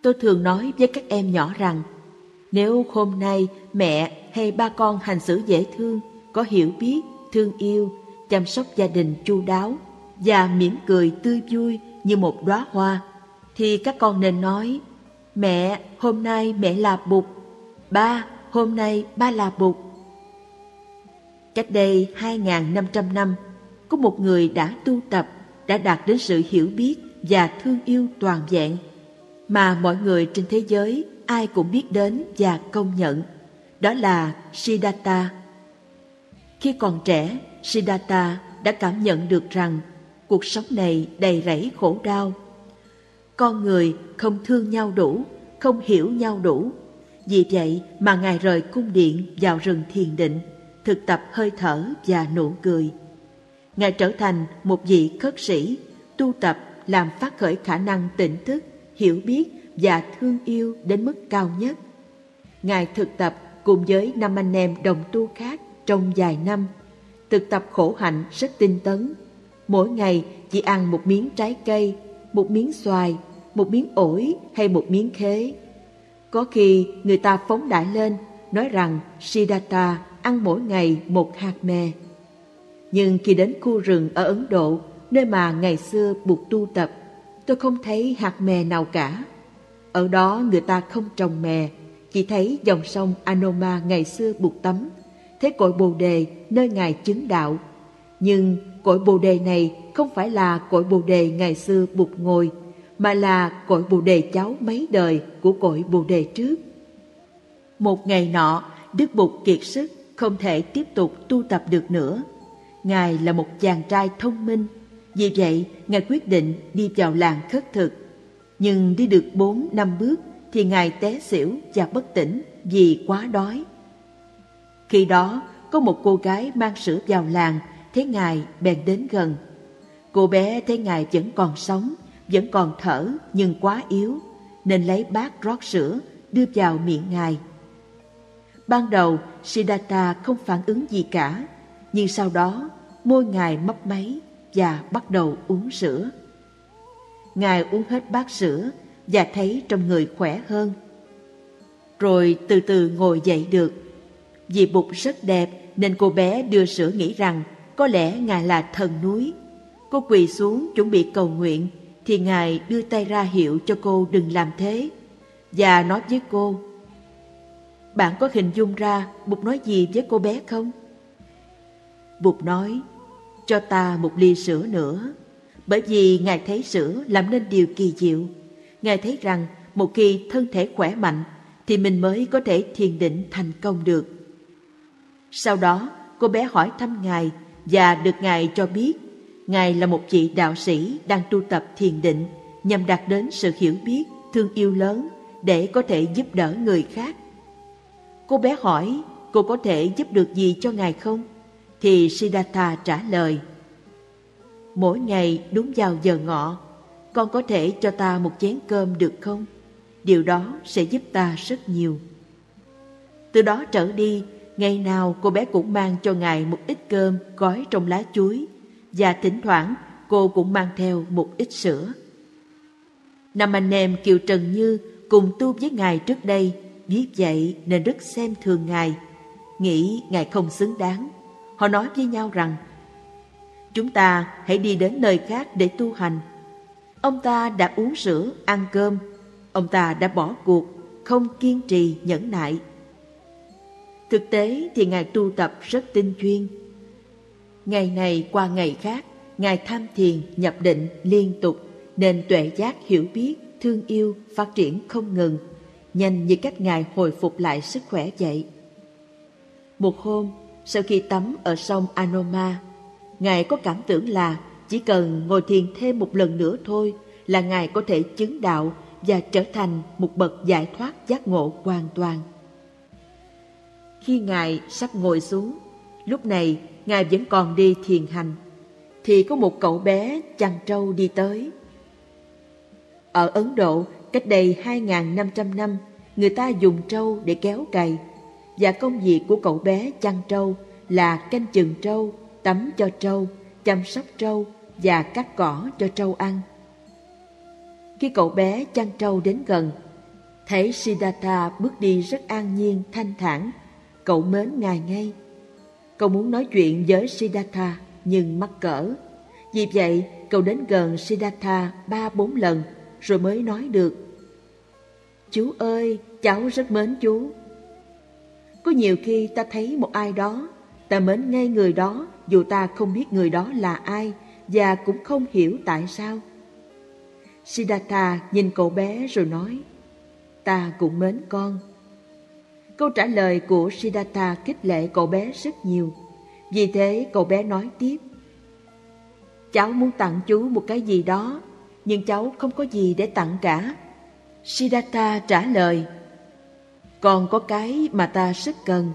Tôi thường nói với các em nhỏ rằng nếu hôm nay mẹ hay ba con hành xử dễ thương, có hiểu biết, thương yêu, chăm sóc gia đình chu đáo và mỉm cười tươi vui như một đóa hoa, thì các con nên nói, mẹ, hôm nay mẹ là bụt, ba, hôm nay ba là bụt. Cách đây 2.500 năm, có một người đã tu tập, đã đạt đến sự hiểu biết và thương yêu toàn vẹn, mà mọi người trên thế giới ai cũng biết đến và công nhận. Đó là Siddhartha. Khi còn trẻ, Siddhartha đã cảm nhận được rằng cuộc sống này đầy rẫy khổ đau. Con người không thương nhau đủ, không hiểu nhau đủ. Vì vậy mà Ngài rời cung điện vào rừng thiền định, thực tập hơi thở và nụ cười. Ngài trở thành một vị khất sĩ, tu tập làm phát khởi khả năng tỉnh thức, hiểu biết và thương yêu đến mức cao nhất. Ngài thực tập cùng với năm anh em đồng tu khác trong vài năm, thực tập khổ hạnh rất tinh tấn mỗi ngày chỉ ăn một miếng trái cây, một miếng xoài, một miếng ổi hay một miếng khế. Có khi người ta phóng đại lên, nói rằng Siddhartha ăn mỗi ngày một hạt mè. Nhưng khi đến khu rừng ở Ấn Độ, nơi mà ngày xưa buộc tu tập, tôi không thấy hạt mè nào cả. Ở đó người ta không trồng mè, chỉ thấy dòng sông Anoma ngày xưa buộc tắm, thế cội bồ đề nơi ngài chứng đạo. Nhưng cội bồ đề này không phải là cội bồ đề ngày xưa bụt ngồi, mà là cội bồ đề cháu mấy đời của cội bồ đề trước. Một ngày nọ, Đức Bụt kiệt sức, không thể tiếp tục tu tập được nữa. Ngài là một chàng trai thông minh, vì vậy Ngài quyết định đi vào làng khất thực. Nhưng đi được bốn năm bước thì Ngài té xỉu và bất tỉnh vì quá đói. Khi đó, có một cô gái mang sữa vào làng, thấy Ngài bèn đến gần. Cô bé thấy Ngài vẫn còn sống, vẫn còn thở nhưng quá yếu, nên lấy bát rót sữa đưa vào miệng Ngài. Ban đầu, Siddhartha không phản ứng gì cả, nhưng sau đó môi Ngài mấp máy và bắt đầu uống sữa. Ngài uống hết bát sữa và thấy trong người khỏe hơn. Rồi từ từ ngồi dậy được. Vì bụt rất đẹp nên cô bé đưa sữa nghĩ rằng có lẽ Ngài là thần núi. Cô quỳ xuống chuẩn bị cầu nguyện, thì Ngài đưa tay ra hiệu cho cô đừng làm thế và nói với cô, Bạn có hình dung ra Bụt nói gì với cô bé không? Bụt nói, Cho ta một ly sữa nữa, Bởi vì Ngài thấy sữa làm nên điều kỳ diệu Ngài thấy rằng một khi thân thể khỏe mạnh Thì mình mới có thể thiền định thành công được sau đó cô bé hỏi thăm Ngài Và được Ngài cho biết Ngài là một vị đạo sĩ đang tu tập thiền định nhằm đạt đến sự hiểu biết, thương yêu lớn để có thể giúp đỡ người khác. Cô bé hỏi cô có thể giúp được gì cho Ngài không? Thì Siddhartha trả lời Mỗi ngày đúng vào giờ ngọ Con có thể cho ta một chén cơm được không? Điều đó sẽ giúp ta rất nhiều Từ đó trở đi Ngày nào cô bé cũng mang cho Ngài một ít cơm gói trong lá chuối Và thỉnh thoảng cô cũng mang theo một ít sữa Năm anh em Kiều Trần Như cùng tu với Ngài trước đây, biết vậy nên rất xem thường Ngài, nghĩ Ngài không xứng đáng. Họ nói với nhau rằng, chúng ta hãy đi đến nơi khác để tu hành. Ông ta đã uống sữa, ăn cơm, ông ta đã bỏ cuộc, không kiên trì, nhẫn nại. Thực tế thì Ngài tu tập rất tinh chuyên. Ngày này qua ngày khác, Ngài tham thiền, nhập định liên tục, nên tuệ giác hiểu biết thương yêu, phát triển không ngừng, nhanh như cách Ngài hồi phục lại sức khỏe vậy. Một hôm, sau khi tắm ở sông Anoma, Ngài có cảm tưởng là chỉ cần ngồi thiền thêm một lần nữa thôi là Ngài có thể chứng đạo và trở thành một bậc giải thoát giác ngộ hoàn toàn. Khi Ngài sắp ngồi xuống, lúc này Ngài vẫn còn đi thiền hành, thì có một cậu bé chăn trâu đi tới ở Ấn Độ, cách đây 2.500 năm, người ta dùng trâu để kéo cày. Và công việc của cậu bé chăn trâu là canh chừng trâu, tắm cho trâu, chăm sóc trâu và cắt cỏ cho trâu ăn. Khi cậu bé chăn trâu đến gần, thấy Siddhartha bước đi rất an nhiên, thanh thản, cậu mến ngài ngay. Cậu muốn nói chuyện với Siddhartha nhưng mắc cỡ. Vì vậy, cậu đến gần Siddhartha ba bốn lần rồi mới nói được. Chú ơi, cháu rất mến chú. Có nhiều khi ta thấy một ai đó, ta mến ngay người đó dù ta không biết người đó là ai và cũng không hiểu tại sao. Siddhartha nhìn cậu bé rồi nói, ta cũng mến con. Câu trả lời của Siddhartha kích lệ cậu bé rất nhiều. Vì thế cậu bé nói tiếp, cháu muốn tặng chú một cái gì đó nhưng cháu không có gì để tặng cả. Siddhartha trả lời, Con có cái mà ta rất cần.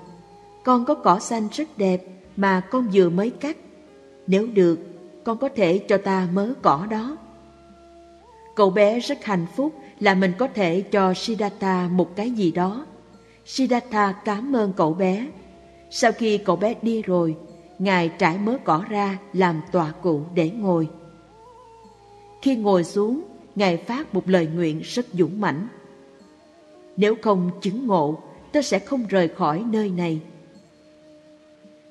Con có cỏ xanh rất đẹp mà con vừa mới cắt. Nếu được, con có thể cho ta mớ cỏ đó. Cậu bé rất hạnh phúc là mình có thể cho Siddhartha một cái gì đó. Siddhartha cảm ơn cậu bé. Sau khi cậu bé đi rồi, Ngài trải mớ cỏ ra làm tọa cụ để ngồi. Khi ngồi xuống, Ngài phát một lời nguyện rất dũng mãnh. Nếu không chứng ngộ, ta sẽ không rời khỏi nơi này.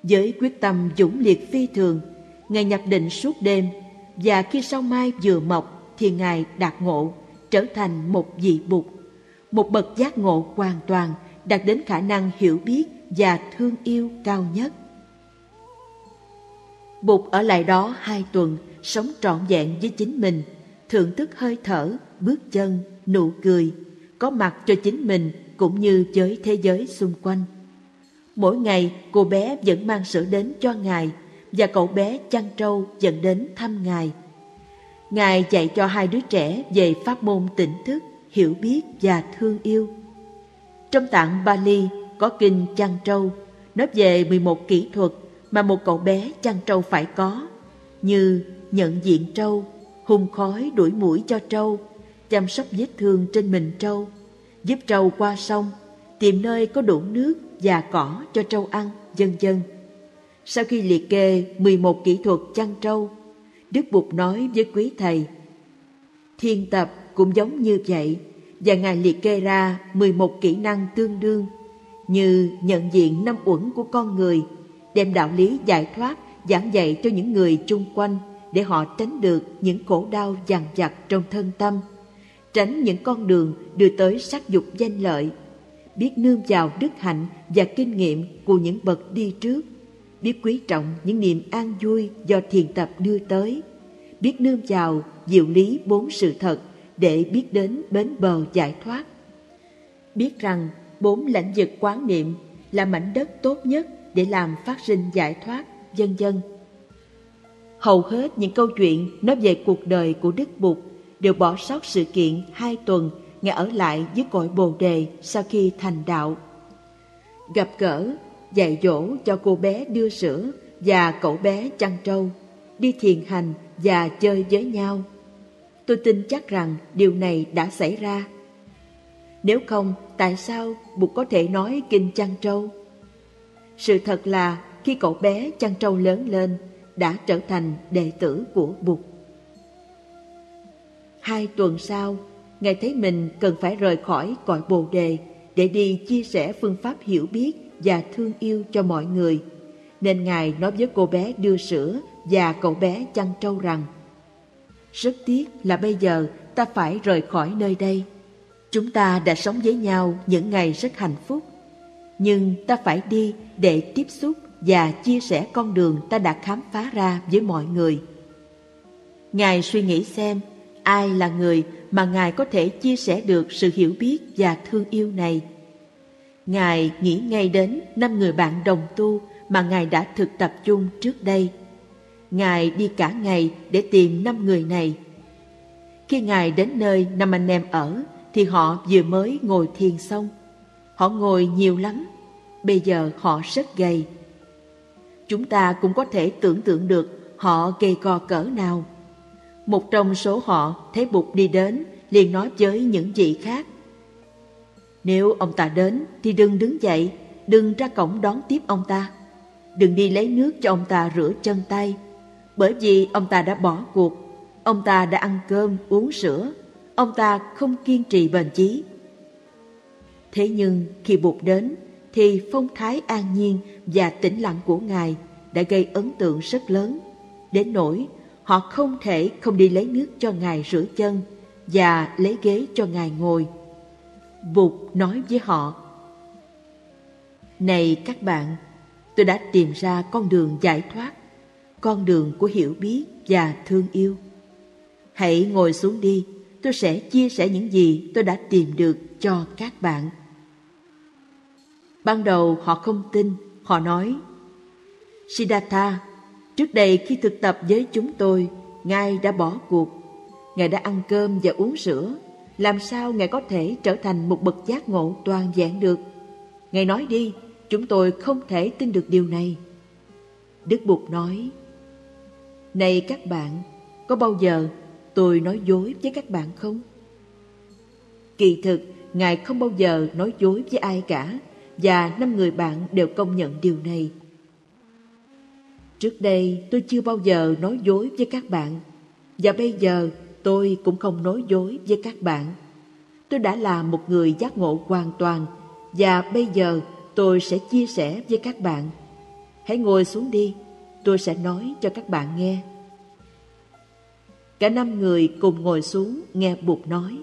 Với quyết tâm dũng liệt phi thường, Ngài nhập định suốt đêm và khi sau mai vừa mọc thì Ngài đạt ngộ, trở thành một vị bụt, một bậc giác ngộ hoàn toàn đạt đến khả năng hiểu biết và thương yêu cao nhất. Bụt ở lại đó hai tuần sống trọn vẹn với chính mình, thưởng thức hơi thở, bước chân, nụ cười, có mặt cho chính mình cũng như với thế giới xung quanh. Mỗi ngày cô bé vẫn mang sữa đến cho Ngài và cậu bé chăn trâu dẫn đến thăm Ngài. Ngài dạy cho hai đứa trẻ về pháp môn tỉnh thức, hiểu biết và thương yêu. Trong tạng Bali có kinh chăn trâu, nói về 11 kỹ thuật mà một cậu bé chăn trâu phải có, như nhận diện trâu, hùng khói đuổi mũi cho trâu, chăm sóc vết thương trên mình trâu, giúp trâu qua sông, tìm nơi có đủ nước và cỏ cho trâu ăn, vân vân. Sau khi liệt kê 11 kỹ thuật chăn trâu, Đức Bụt nói với quý thầy, Thiên tập cũng giống như vậy, và Ngài liệt kê ra 11 kỹ năng tương đương, như nhận diện năm uẩn của con người, đem đạo lý giải thoát giảng dạy cho những người chung quanh để họ tránh được những khổ đau dằn vặt trong thân tâm, tránh những con đường đưa tới sắc dục danh lợi, biết nương vào đức hạnh và kinh nghiệm của những bậc đi trước, biết quý trọng những niềm an vui do thiền tập đưa tới, biết nương vào diệu lý bốn sự thật để biết đến bến bờ giải thoát. Biết rằng bốn lãnh vực quán niệm là mảnh đất tốt nhất để làm phát sinh giải thoát, vân vân. Hầu hết những câu chuyện nói về cuộc đời của Đức Bụt đều bỏ sót sự kiện hai tuần Ngài ở lại dưới cội Bồ Đề sau khi thành đạo. Gặp gỡ, dạy dỗ cho cô bé đưa sữa và cậu bé chăn trâu, đi thiền hành và chơi với nhau. Tôi tin chắc rằng điều này đã xảy ra. Nếu không, tại sao Bụt có thể nói kinh chăn trâu? Sự thật là khi cậu bé chăn trâu lớn lên, đã trở thành đệ tử của Bụt. Hai tuần sau, Ngài thấy mình cần phải rời khỏi cõi Bồ Đề để đi chia sẻ phương pháp hiểu biết và thương yêu cho mọi người. Nên Ngài nói với cô bé đưa sữa và cậu bé chăn trâu rằng rất tiếc là bây giờ ta phải rời khỏi nơi đây. Chúng ta đã sống với nhau những ngày rất hạnh phúc. Nhưng ta phải đi để tiếp xúc và chia sẻ con đường ta đã khám phá ra với mọi người. Ngài suy nghĩ xem, ai là người mà Ngài có thể chia sẻ được sự hiểu biết và thương yêu này. Ngài nghĩ ngay đến năm người bạn đồng tu mà Ngài đã thực tập chung trước đây. Ngài đi cả ngày để tìm năm người này. Khi Ngài đến nơi năm anh em ở thì họ vừa mới ngồi thiền xong. Họ ngồi nhiều lắm, bây giờ họ rất gầy. Chúng ta cũng có thể tưởng tượng được họ gầy gò cỡ nào. Một trong số họ thấy Bụt đi đến, liền nói với những vị khác. Nếu ông ta đến thì đừng đứng dậy, đừng ra cổng đón tiếp ông ta. Đừng đi lấy nước cho ông ta rửa chân tay, bởi vì ông ta đã bỏ cuộc. Ông ta đã ăn cơm, uống sữa, ông ta không kiên trì bền chí. Thế nhưng khi Bụt đến, thì phong thái an nhiên và tĩnh lặng của Ngài đã gây ấn tượng rất lớn, đến nỗi họ không thể không đi lấy nước cho Ngài rửa chân và lấy ghế cho Ngài ngồi. Bụt nói với họ, Này các bạn, tôi đã tìm ra con đường giải thoát, con đường của hiểu biết và thương yêu. Hãy ngồi xuống đi, tôi sẽ chia sẻ những gì tôi đã tìm được cho các bạn. Ban đầu họ không tin, họ nói, Siddhartha, trước đây khi thực tập với chúng tôi, Ngài đã bỏ cuộc. Ngài đã ăn cơm và uống sữa. Làm sao Ngài có thể trở thành một bậc giác ngộ toàn vẹn được? Ngài nói đi, chúng tôi không thể tin được điều này. Đức Bụt nói, này các bạn, có bao giờ tôi nói dối với các bạn không? Kỳ thực, Ngài không bao giờ nói dối với ai cả, và năm người bạn đều công nhận điều này. Trước đây tôi chưa bao giờ nói dối với các bạn Và bây giờ tôi cũng không nói dối với các bạn Tôi đã là một người giác ngộ hoàn toàn Và bây giờ tôi sẽ chia sẻ với các bạn Hãy ngồi xuống đi Tôi sẽ nói cho các bạn nghe. Cả năm người cùng ngồi xuống nghe Bụt nói.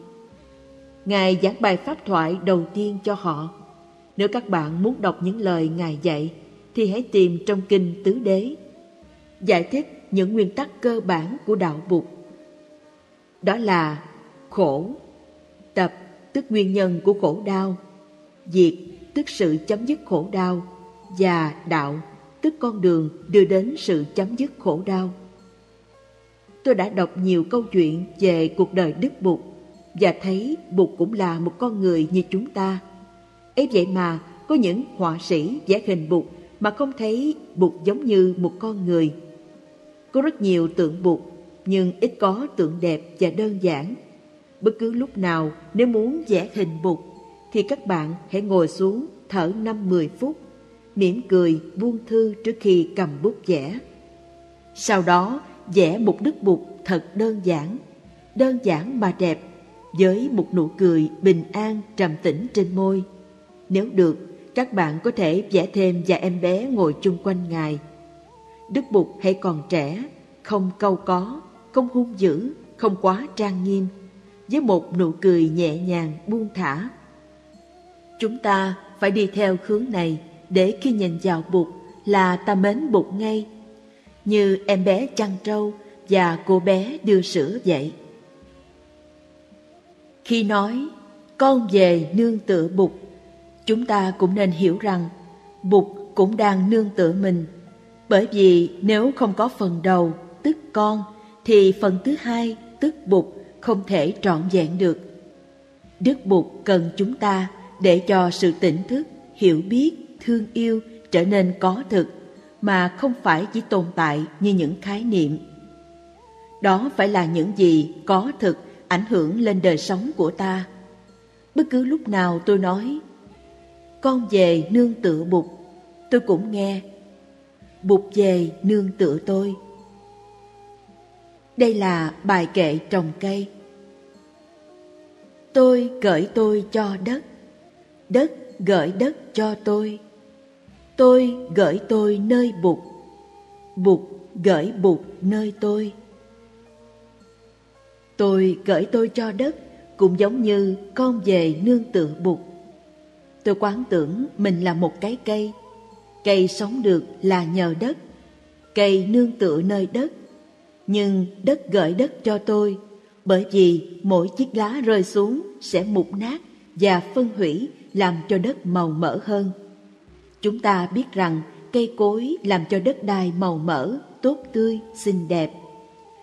Ngài giảng bài pháp thoại đầu tiên cho họ. Nếu các bạn muốn đọc những lời Ngài dạy Thì hãy tìm trong kinh Tứ Đế. Giải thích những nguyên tắc cơ bản của đạo Bụt. Đó là khổ, tập tức nguyên nhân của khổ đau, diệt tức sự chấm dứt khổ đau và đạo, tức con đường đưa đến sự chấm dứt khổ đau. Tôi đã đọc nhiều câu chuyện về cuộc đời Đức Bụt và thấy Bụt cũng là một con người như chúng ta. ấy vậy mà có những họa sĩ vẽ hình Bụt mà không thấy Bụt giống như một con người. Có rất nhiều tượng Bụt nhưng ít có tượng đẹp và đơn giản. Bất cứ lúc nào nếu muốn vẽ hình Bụt thì các bạn hãy ngồi xuống thở 5-10 phút, mỉm cười buông thư trước khi cầm bút vẽ. Sau đó vẽ một đức Bụt thật đơn giản, đơn giản mà đẹp, với một nụ cười bình an trầm tĩnh trên môi. Nếu được, các bạn có thể vẽ thêm và em bé ngồi chung quanh Ngài. Đức Bụt hay còn trẻ, không câu có, không hung dữ, không quá trang nghiêm, với một nụ cười nhẹ nhàng buông thả. Chúng ta phải đi theo hướng này để khi nhìn vào Bụt là ta mến Bụt ngay, như em bé chăn trâu và cô bé đưa sữa vậy. Khi nói con về nương tựa Bụt, chúng ta cũng nên hiểu rằng Bụt cũng đang nương tựa mình, bởi vì nếu không có phần đầu tức con thì phần thứ hai tức Bụt không thể trọn vẹn được. Đức Bụt cần chúng ta để cho sự tỉnh thức, hiểu biết, thương yêu trở nên có thực mà không phải chỉ tồn tại như những khái niệm. Đó phải là những gì có thực ảnh hưởng lên đời sống của ta. Bất cứ lúc nào tôi nói con về nương tựa Bụt, tôi cũng nghe Bụt về nương tựa tôi. Đây là bài kệ trồng cây. Tôi gửi tôi cho đất, đất gửi đất cho tôi. Tôi gửi tôi nơi Bụt, Bụt gửi Bụt nơi tôi. Tôi gửi tôi cho đất cũng giống như con về nương tựa Bụt. Tôi quán tưởng mình là một cái cây. Cây sống được là nhờ đất. Cây nương tựa nơi đất. Nhưng đất gửi đất cho tôi bởi vì mỗi chiếc lá rơi xuống sẽ mục nát và phân hủy làm cho đất màu mỡ hơn. Chúng ta biết rằng cây cối làm cho đất đai màu mỡ, tốt tươi, xinh đẹp.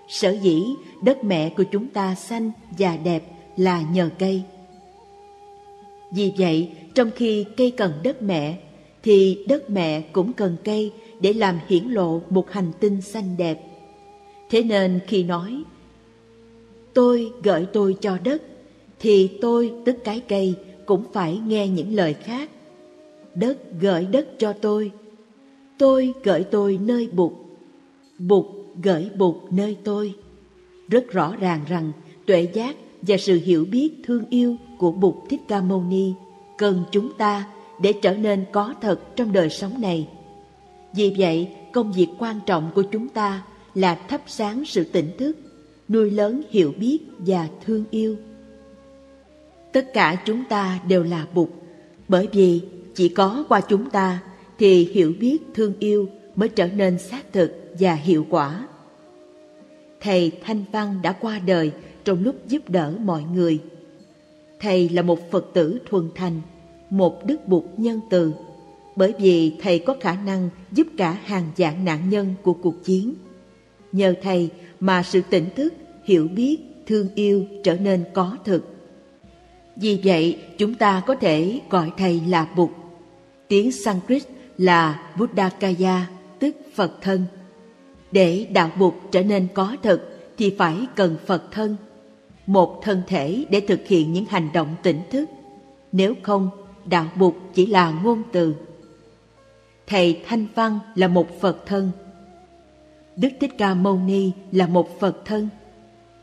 Sở dĩ đất mẹ của chúng ta xanh và đẹp là nhờ cây. Vì vậy, trong khi cây cần đất mẹ, thì đất mẹ cũng cần cây để làm hiển lộ một hành tinh xanh đẹp. Thế nên khi nói, tôi gửi tôi cho đất, thì tôi tức cái cây cũng phải nghe những lời khác. Đất gửi đất cho tôi, tôi gửi tôi nơi bụt, bụt gửi bụt nơi tôi. Rất rõ ràng rằng tuệ giác và sự hiểu biết thương yêu của Bụt Thích Ca Mâu Ni cần chúng ta để trở nên có thật trong đời sống này. Vì vậy, công việc quan trọng của chúng ta là thắp sáng sự tỉnh thức, nuôi lớn hiểu biết và thương yêu. Tất cả chúng ta đều là Bụt, bởi vì chỉ có qua chúng ta thì hiểu biết thương yêu mới trở nên xác thực và hiệu quả. Thầy Thanh Văn đã qua đời trong lúc giúp đỡ mọi người. Thầy là một Phật tử thuần thành, một đức bụt nhân từ, bởi vì thầy có khả năng giúp cả hàng vạn nạn nhân của cuộc chiến. Nhờ thầy mà sự tỉnh thức, hiểu biết, thương yêu trở nên có thực. Vì vậy, chúng ta có thể gọi thầy là Bụt. Tiếng Sanskrit là Buddhakaya, tức Phật thân. Để đạo Bụt trở nên có thực thì phải cần Phật thân, một thân thể để thực hiện những hành động tỉnh thức. Nếu không, đạo Bụt chỉ là ngôn từ. Thầy Thanh Văn là một Phật thân. Đức Thích Ca Mâu Ni là một Phật thân.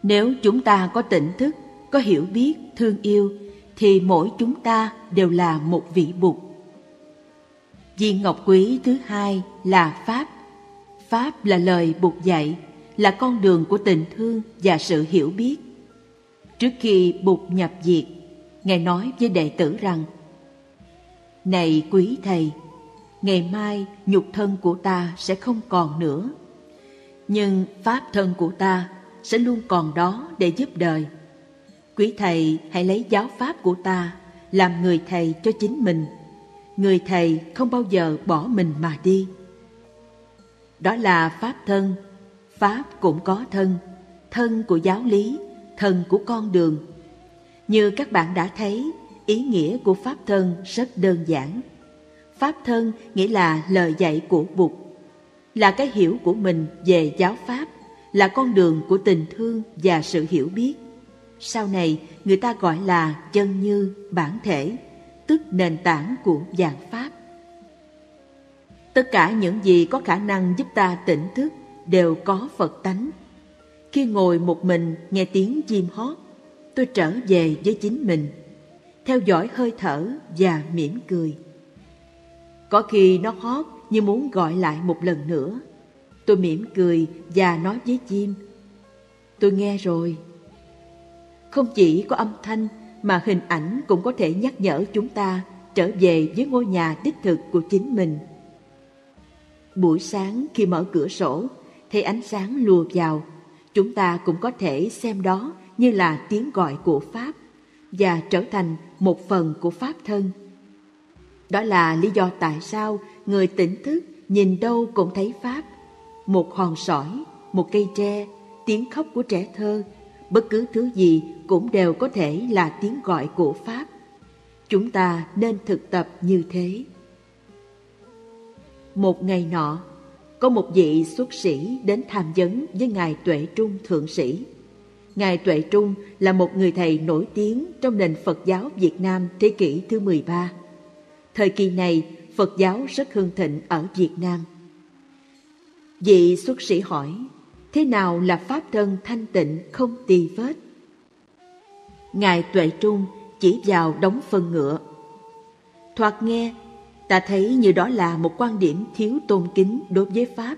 Nếu chúng ta có tỉnh thức, có hiểu biết, thương yêu, thì mỗi chúng ta đều là một vị Bụt. Viên ngọc quý thứ hai là Pháp. Pháp là lời buộc dạy, là con đường của tình thương và sự hiểu biết. Trước khi Bụt nhập diệt, Ngài nói với đệ tử rằng Này quý thầy, ngày mai nhục thân của ta sẽ không còn nữa. Nhưng Pháp thân của ta sẽ luôn còn đó để giúp đời. Quý thầy hãy lấy giáo Pháp của ta làm người thầy cho chính mình người thầy không bao giờ bỏ mình mà đi. Đó là Pháp thân, Pháp cũng có thân, thân của giáo lý, thân của con đường. Như các bạn đã thấy, ý nghĩa của Pháp thân rất đơn giản. Pháp thân nghĩa là lời dạy của Bụt, là cái hiểu của mình về giáo Pháp, là con đường của tình thương và sự hiểu biết. Sau này, người ta gọi là chân như, bản thể, tức nền tảng của dạng Pháp. Tất cả những gì có khả năng giúp ta tỉnh thức đều có Phật tánh. Khi ngồi một mình nghe tiếng chim hót, tôi trở về với chính mình, theo dõi hơi thở và mỉm cười. Có khi nó hót như muốn gọi lại một lần nữa. Tôi mỉm cười và nói với chim, tôi nghe rồi. Không chỉ có âm thanh mà hình ảnh cũng có thể nhắc nhở chúng ta trở về với ngôi nhà đích thực của chính mình. Buổi sáng khi mở cửa sổ, thấy ánh sáng lùa vào, chúng ta cũng có thể xem đó như là tiếng gọi của Pháp và trở thành một phần của Pháp thân. Đó là lý do tại sao người tỉnh thức nhìn đâu cũng thấy Pháp. Một hòn sỏi, một cây tre, tiếng khóc của trẻ thơ, bất cứ thứ gì cũng đều có thể là tiếng gọi của Pháp. Chúng ta nên thực tập như thế. Một ngày nọ, có một vị xuất sĩ đến tham vấn với Ngài Tuệ Trung Thượng Sĩ. Ngài Tuệ Trung là một người thầy nổi tiếng trong nền Phật giáo Việt Nam thế kỷ thứ 13. Thời kỳ này, Phật giáo rất hưng thịnh ở Việt Nam. Vị xuất sĩ hỏi, thế nào là Pháp thân thanh tịnh không tì vết? Ngài Tuệ Trung chỉ vào đống phân ngựa. Thoạt nghe Ta thấy như đó là một quan điểm thiếu tôn kính đối với Pháp,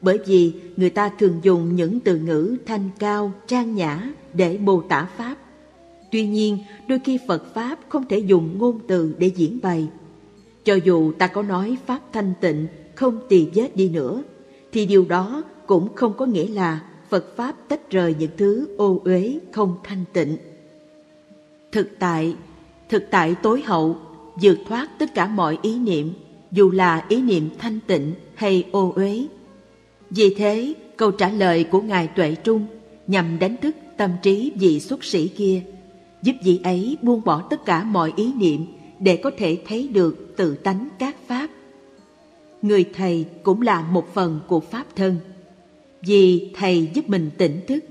bởi vì người ta thường dùng những từ ngữ thanh cao, trang nhã để mô tả Pháp. Tuy nhiên, đôi khi Phật Pháp không thể dùng ngôn từ để diễn bày. Cho dù ta có nói Pháp thanh tịnh, không tì vết đi nữa, thì điều đó cũng không có nghĩa là Phật Pháp tách rời những thứ ô uế không thanh tịnh. Thực tại, thực tại tối hậu vượt thoát tất cả mọi ý niệm, dù là ý niệm thanh tịnh hay ô uế. Vì thế, câu trả lời của Ngài Tuệ Trung nhằm đánh thức tâm trí vị xuất sĩ kia, giúp vị ấy buông bỏ tất cả mọi ý niệm để có thể thấy được tự tánh các pháp. Người thầy cũng là một phần của pháp thân, vì thầy giúp mình tỉnh thức.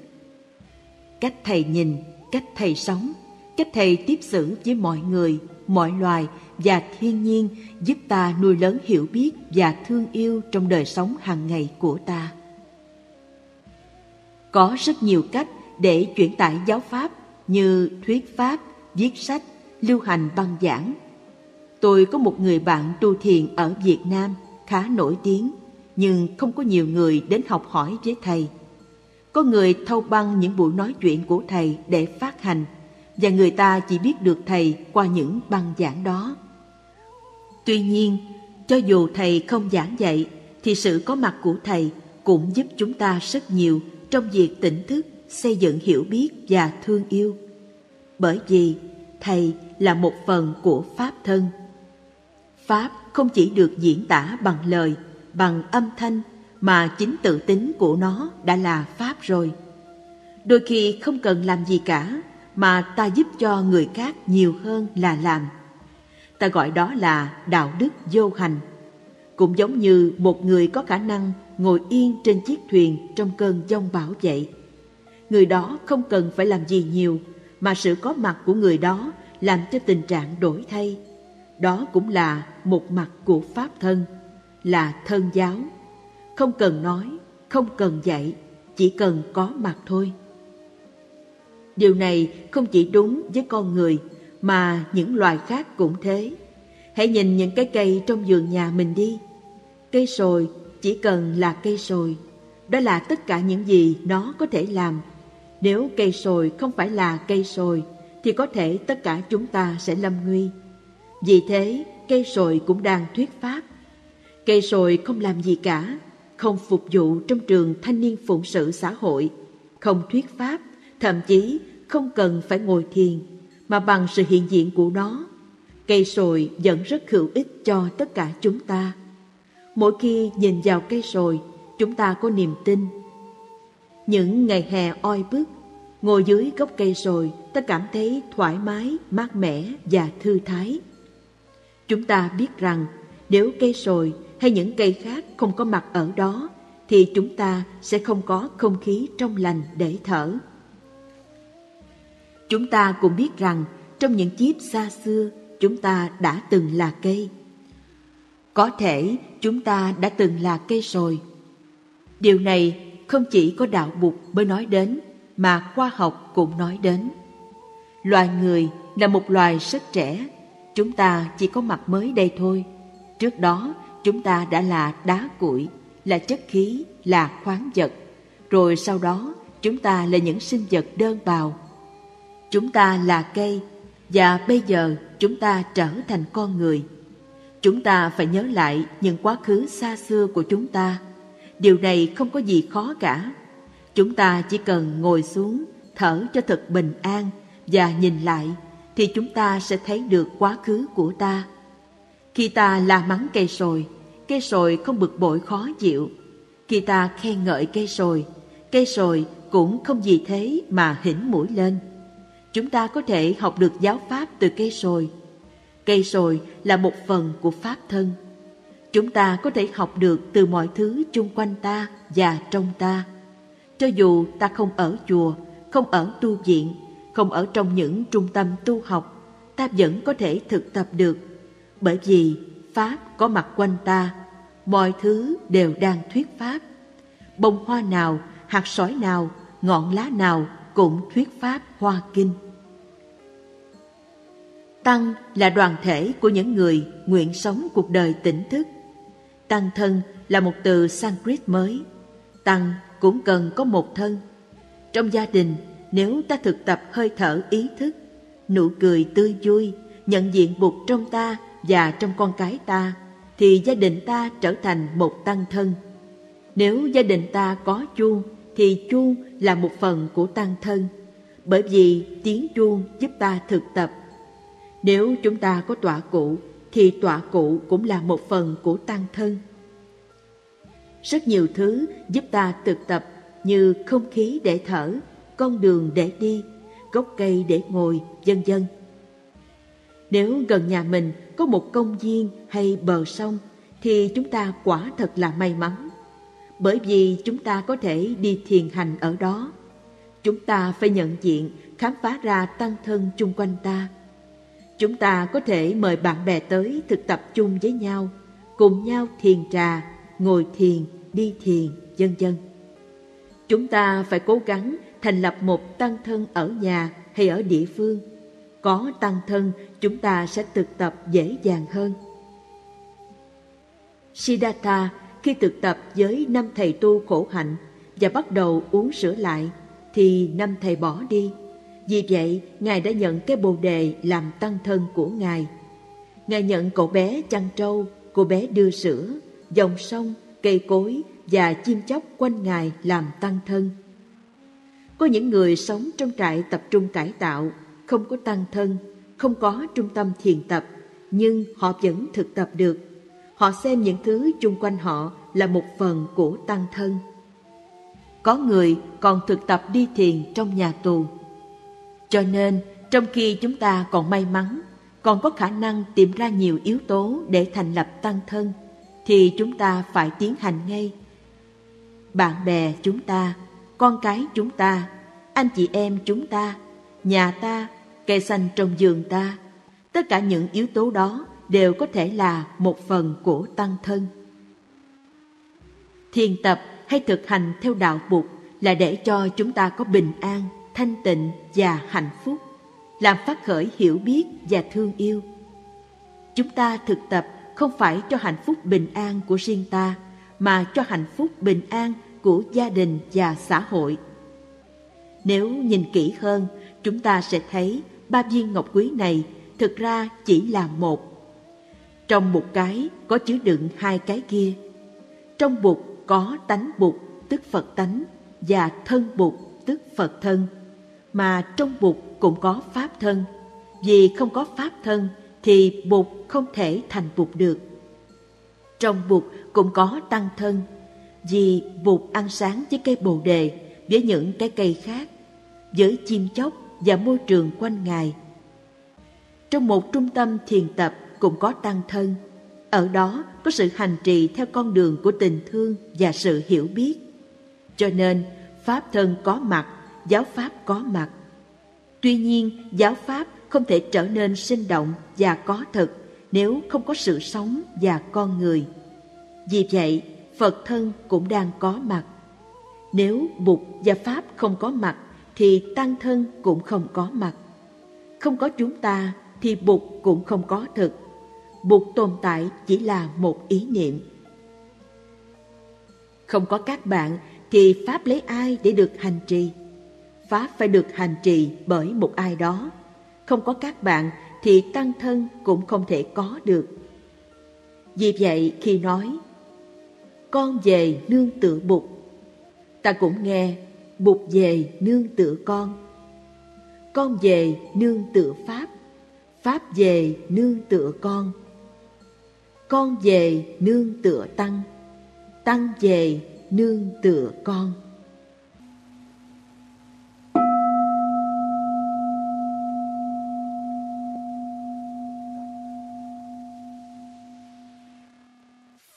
Cách thầy nhìn, cách thầy sống, cách thầy tiếp xử với mọi người mọi loài và thiên nhiên giúp ta nuôi lớn hiểu biết và thương yêu trong đời sống hàng ngày của ta. Có rất nhiều cách để chuyển tải giáo pháp như thuyết pháp, viết sách, lưu hành băng giảng. Tôi có một người bạn tu thiền ở Việt Nam khá nổi tiếng, nhưng không có nhiều người đến học hỏi với thầy. Có người thâu băng những buổi nói chuyện của thầy để phát hành và người ta chỉ biết được thầy qua những băng giảng đó. Tuy nhiên, cho dù thầy không giảng dạy, thì sự có mặt của thầy cũng giúp chúng ta rất nhiều trong việc tỉnh thức, xây dựng hiểu biết và thương yêu. Bởi vì thầy là một phần của Pháp thân. Pháp không chỉ được diễn tả bằng lời, bằng âm thanh, mà chính tự tính của nó đã là Pháp rồi. Đôi khi không cần làm gì cả, mà ta giúp cho người khác nhiều hơn là làm. Ta gọi đó là đạo đức vô hành. Cũng giống như một người có khả năng ngồi yên trên chiếc thuyền trong cơn giông bão vậy. Người đó không cần phải làm gì nhiều, mà sự có mặt của người đó làm cho tình trạng đổi thay. Đó cũng là một mặt của Pháp thân, là thân giáo. Không cần nói, không cần dạy, chỉ cần có mặt thôi. Điều này không chỉ đúng với con người mà những loài khác cũng thế. Hãy nhìn những cái cây trong vườn nhà mình đi. Cây sồi chỉ cần là cây sồi, đó là tất cả những gì nó có thể làm. Nếu cây sồi không phải là cây sồi thì có thể tất cả chúng ta sẽ lâm nguy. Vì thế, cây sồi cũng đang thuyết pháp. Cây sồi không làm gì cả, không phục vụ trong trường thanh niên phụng sự xã hội, không thuyết pháp, thậm chí không cần phải ngồi thiền, mà bằng sự hiện diện của nó, Cây sồi vẫn rất hữu ích cho tất cả chúng ta. Mỗi khi nhìn vào cây sồi, chúng ta có niềm tin. Những ngày hè oi bức, ngồi dưới gốc cây sồi, ta cảm thấy thoải mái, mát mẻ và thư thái. Chúng ta biết rằng nếu cây sồi hay những cây khác không có mặt ở đó, thì chúng ta sẽ không có không khí trong lành để thở. Chúng ta cũng biết rằng trong những kiếp xa xưa, chúng ta đã từng là cây. Có thể chúng ta đã từng là cây rồi. Điều này không chỉ có đạo bục mới nói đến, mà khoa học cũng nói đến. Loài người là một loài rất trẻ, chúng ta chỉ có mặt mới đây thôi. Trước đó, chúng ta đã là đá cuội, là chất khí, là khoáng vật. Rồi sau đó, chúng ta là những sinh vật đơn bào. Chúng ta là cây, và bây giờ chúng ta trở thành con người. Chúng ta phải nhớ lại những quá khứ xa xưa của chúng ta. Điều này không có gì khó cả. Chúng ta chỉ cần ngồi xuống, thở cho thật bình an và nhìn lại thì chúng ta sẽ thấy được quá khứ của ta. Khi ta la mắng cây sồi, cây sồi không bực bội khó chịu. Khi ta khen ngợi cây sồi, cây sồi cũng không vì thế mà hỉnh mũi lên. Chúng ta có thể học được giáo pháp từ cây sồi. Cây sồi là một phần của pháp thân. Chúng ta có thể học được từ mọi thứ chung quanh ta và trong ta. Cho dù ta không ở chùa, không ở tu viện, không ở trong những trung tâm tu học, ta vẫn có thể thực tập được. Bởi vì Pháp có mặt quanh ta, mọi thứ đều đang thuyết Pháp. Bông hoa nào, hạt sỏi nào, ngọn lá nào cũng thuyết Pháp hoa kinh. Tăng là đoàn thể của những người nguyện sống cuộc đời tỉnh thức. Tăng thân là một từ Sanskrit mới. Tăng cũng cần có một thân. Trong gia đình, nếu ta thực tập hơi thở ý thức, nụ cười tươi vui, nhận diện bụt trong ta và trong con cái ta, thì gia đình ta trở thành một tăng thân. Nếu gia đình ta có chuông, thì chuông là một phần của tăng thân, bởi vì tiếng chuông giúp ta thực tập nếu chúng ta có tọa cụ, thì tọa cụ cũng là một phần của tăng thân. Rất nhiều thứ giúp ta thực tập như không khí để thở, con đường để đi, gốc cây để ngồi, vân vân. Nếu gần nhà mình có một công viên hay bờ sông thì chúng ta quả thật là may mắn. Bởi vì chúng ta có thể đi thiền hành ở đó. Chúng ta phải nhận diện, khám phá ra tăng thân chung quanh ta Chúng ta có thể mời bạn bè tới thực tập chung với nhau, cùng nhau thiền trà, ngồi thiền, đi thiền, vân vân. Chúng ta phải cố gắng thành lập một tăng thân ở nhà hay ở địa phương. Có tăng thân, chúng ta sẽ thực tập dễ dàng hơn. Siddhartha khi thực tập với năm thầy tu khổ hạnh và bắt đầu uống sữa lại, thì năm thầy bỏ đi vì vậy, Ngài đã nhận cái bồ đề làm tăng thân của Ngài. Ngài nhận cậu bé chăn trâu, cô bé đưa sữa, dòng sông, cây cối và chim chóc quanh Ngài làm tăng thân. Có những người sống trong trại tập trung cải tạo, không có tăng thân, không có trung tâm thiền tập, nhưng họ vẫn thực tập được. Họ xem những thứ chung quanh họ là một phần của tăng thân. Có người còn thực tập đi thiền trong nhà tù. Cho nên, trong khi chúng ta còn may mắn, còn có khả năng tìm ra nhiều yếu tố để thành lập tăng thân, thì chúng ta phải tiến hành ngay. Bạn bè chúng ta, con cái chúng ta, anh chị em chúng ta, nhà ta, cây xanh trong giường ta, tất cả những yếu tố đó đều có thể là một phần của tăng thân. Thiền tập hay thực hành theo đạo Bụt là để cho chúng ta có bình an, thanh tịnh và hạnh phúc, làm phát khởi hiểu biết và thương yêu. Chúng ta thực tập không phải cho hạnh phúc bình an của riêng ta, mà cho hạnh phúc bình an của gia đình và xã hội. Nếu nhìn kỹ hơn, chúng ta sẽ thấy ba viên ngọc quý này thực ra chỉ là một. Trong một cái có chứa đựng hai cái kia. Trong bụt có tánh bụt tức Phật tánh và thân bụt tức Phật thân mà trong bụt cũng có pháp thân. Vì không có pháp thân thì bụt không thể thành bụt được. Trong bụt cũng có tăng thân, vì bụt ăn sáng với cây bồ đề, với những cái cây khác, với chim chóc và môi trường quanh ngài. Trong một trung tâm thiền tập cũng có tăng thân, ở đó có sự hành trì theo con đường của tình thương và sự hiểu biết. Cho nên, Pháp thân có mặt, giáo Pháp có mặt. Tuy nhiên, giáo Pháp không thể trở nên sinh động và có thực nếu không có sự sống và con người. Vì vậy, Phật thân cũng đang có mặt. Nếu Bụt và Pháp không có mặt, thì Tăng thân cũng không có mặt. Không có chúng ta, thì Bụt cũng không có thực. Bụt tồn tại chỉ là một ý niệm. Không có các bạn, thì Pháp lấy ai để được hành trì? Pháp phải được hành trì bởi một ai đó. Không có các bạn thì tăng thân cũng không thể có được. Vì vậy khi nói Con về nương tựa Bụt Ta cũng nghe Bụt về nương tựa con. Con về nương tựa Pháp. Pháp về nương tựa con. Con về nương tựa Tăng. Tăng về nương tựa con.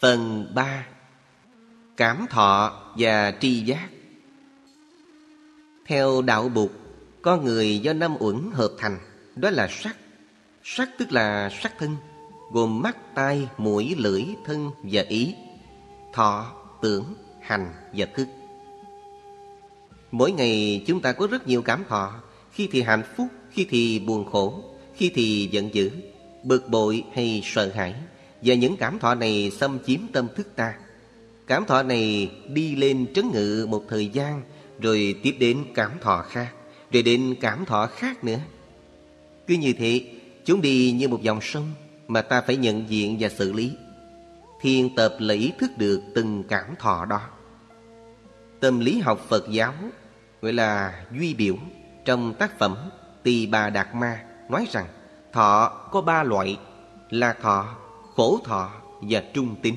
Phần 3 Cảm thọ và tri giác. Theo đạo Bụt, con người do năm uẩn hợp thành, đó là sắc. Sắc tức là sắc thân, gồm mắt, tai, mũi, lưỡi, thân và ý. Thọ, tưởng, hành và thức. Mỗi ngày chúng ta có rất nhiều cảm thọ, khi thì hạnh phúc, khi thì buồn khổ, khi thì giận dữ, bực bội hay sợ hãi. Và những cảm thọ này xâm chiếm tâm thức ta Cảm thọ này đi lên trấn ngự một thời gian rồi tiếp đến cảm thọ khác Rồi đến cảm thọ khác nữa Cứ như thế Chúng đi như một dòng sông Mà ta phải nhận diện và xử lý Thiên tập là ý thức được từng cảm thọ đó Tâm lý học Phật giáo Gọi là duy biểu Trong tác phẩm Tỳ Bà Đạt Ma Nói rằng Thọ có ba loại Là thọ khổ thọ và trung tính.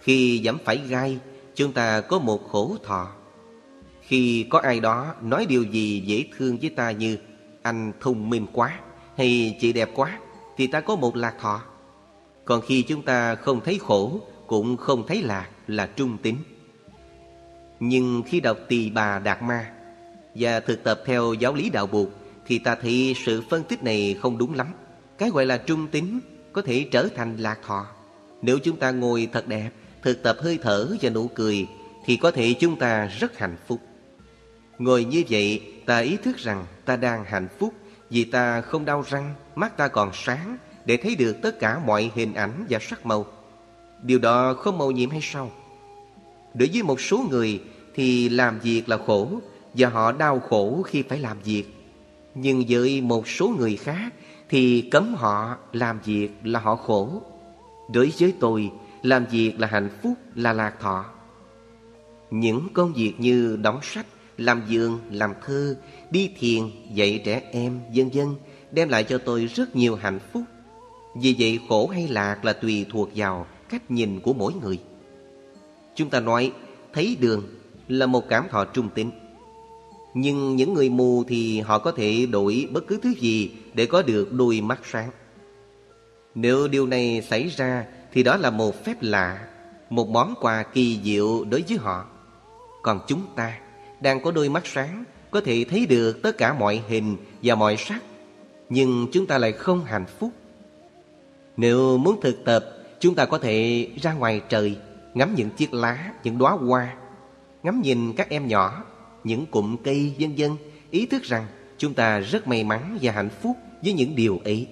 Khi giảm phải gai, chúng ta có một khổ thọ. Khi có ai đó nói điều gì dễ thương với ta như anh thông minh quá hay chị đẹp quá thì ta có một lạc thọ. Còn khi chúng ta không thấy khổ cũng không thấy lạc là trung tính. Nhưng khi đọc Tỳ Bà Đạt Ma và thực tập theo giáo lý đạo buộc thì ta thấy sự phân tích này không đúng lắm. Cái gọi là trung tính có thể trở thành lạc thọ. Nếu chúng ta ngồi thật đẹp, thực tập hơi thở và nụ cười, thì có thể chúng ta rất hạnh phúc. Ngồi như vậy, ta ý thức rằng ta đang hạnh phúc vì ta không đau răng, mắt ta còn sáng để thấy được tất cả mọi hình ảnh và sắc màu. Điều đó không màu nhiệm hay sao? Đối với một số người thì làm việc là khổ và họ đau khổ khi phải làm việc. Nhưng với một số người khác thì cấm họ làm việc là họ khổ. Đối với tôi, làm việc là hạnh phúc, là lạc thọ. Những công việc như đóng sách, làm giường, làm thơ, đi thiền, dạy trẻ em, vân vân đem lại cho tôi rất nhiều hạnh phúc. Vì vậy khổ hay lạc là tùy thuộc vào cách nhìn của mỗi người. Chúng ta nói thấy đường là một cảm thọ trung tính. Nhưng những người mù thì họ có thể đổi bất cứ thứ gì để có được đôi mắt sáng. Nếu điều này xảy ra thì đó là một phép lạ, một món quà kỳ diệu đối với họ. Còn chúng ta đang có đôi mắt sáng, có thể thấy được tất cả mọi hình và mọi sắc, nhưng chúng ta lại không hạnh phúc. Nếu muốn thực tập, chúng ta có thể ra ngoài trời, ngắm những chiếc lá, những đóa hoa, ngắm nhìn các em nhỏ những cụm cây vân vân ý thức rằng chúng ta rất may mắn và hạnh phúc với những điều ấy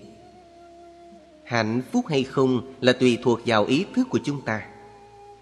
hạnh phúc hay không là tùy thuộc vào ý thức của chúng ta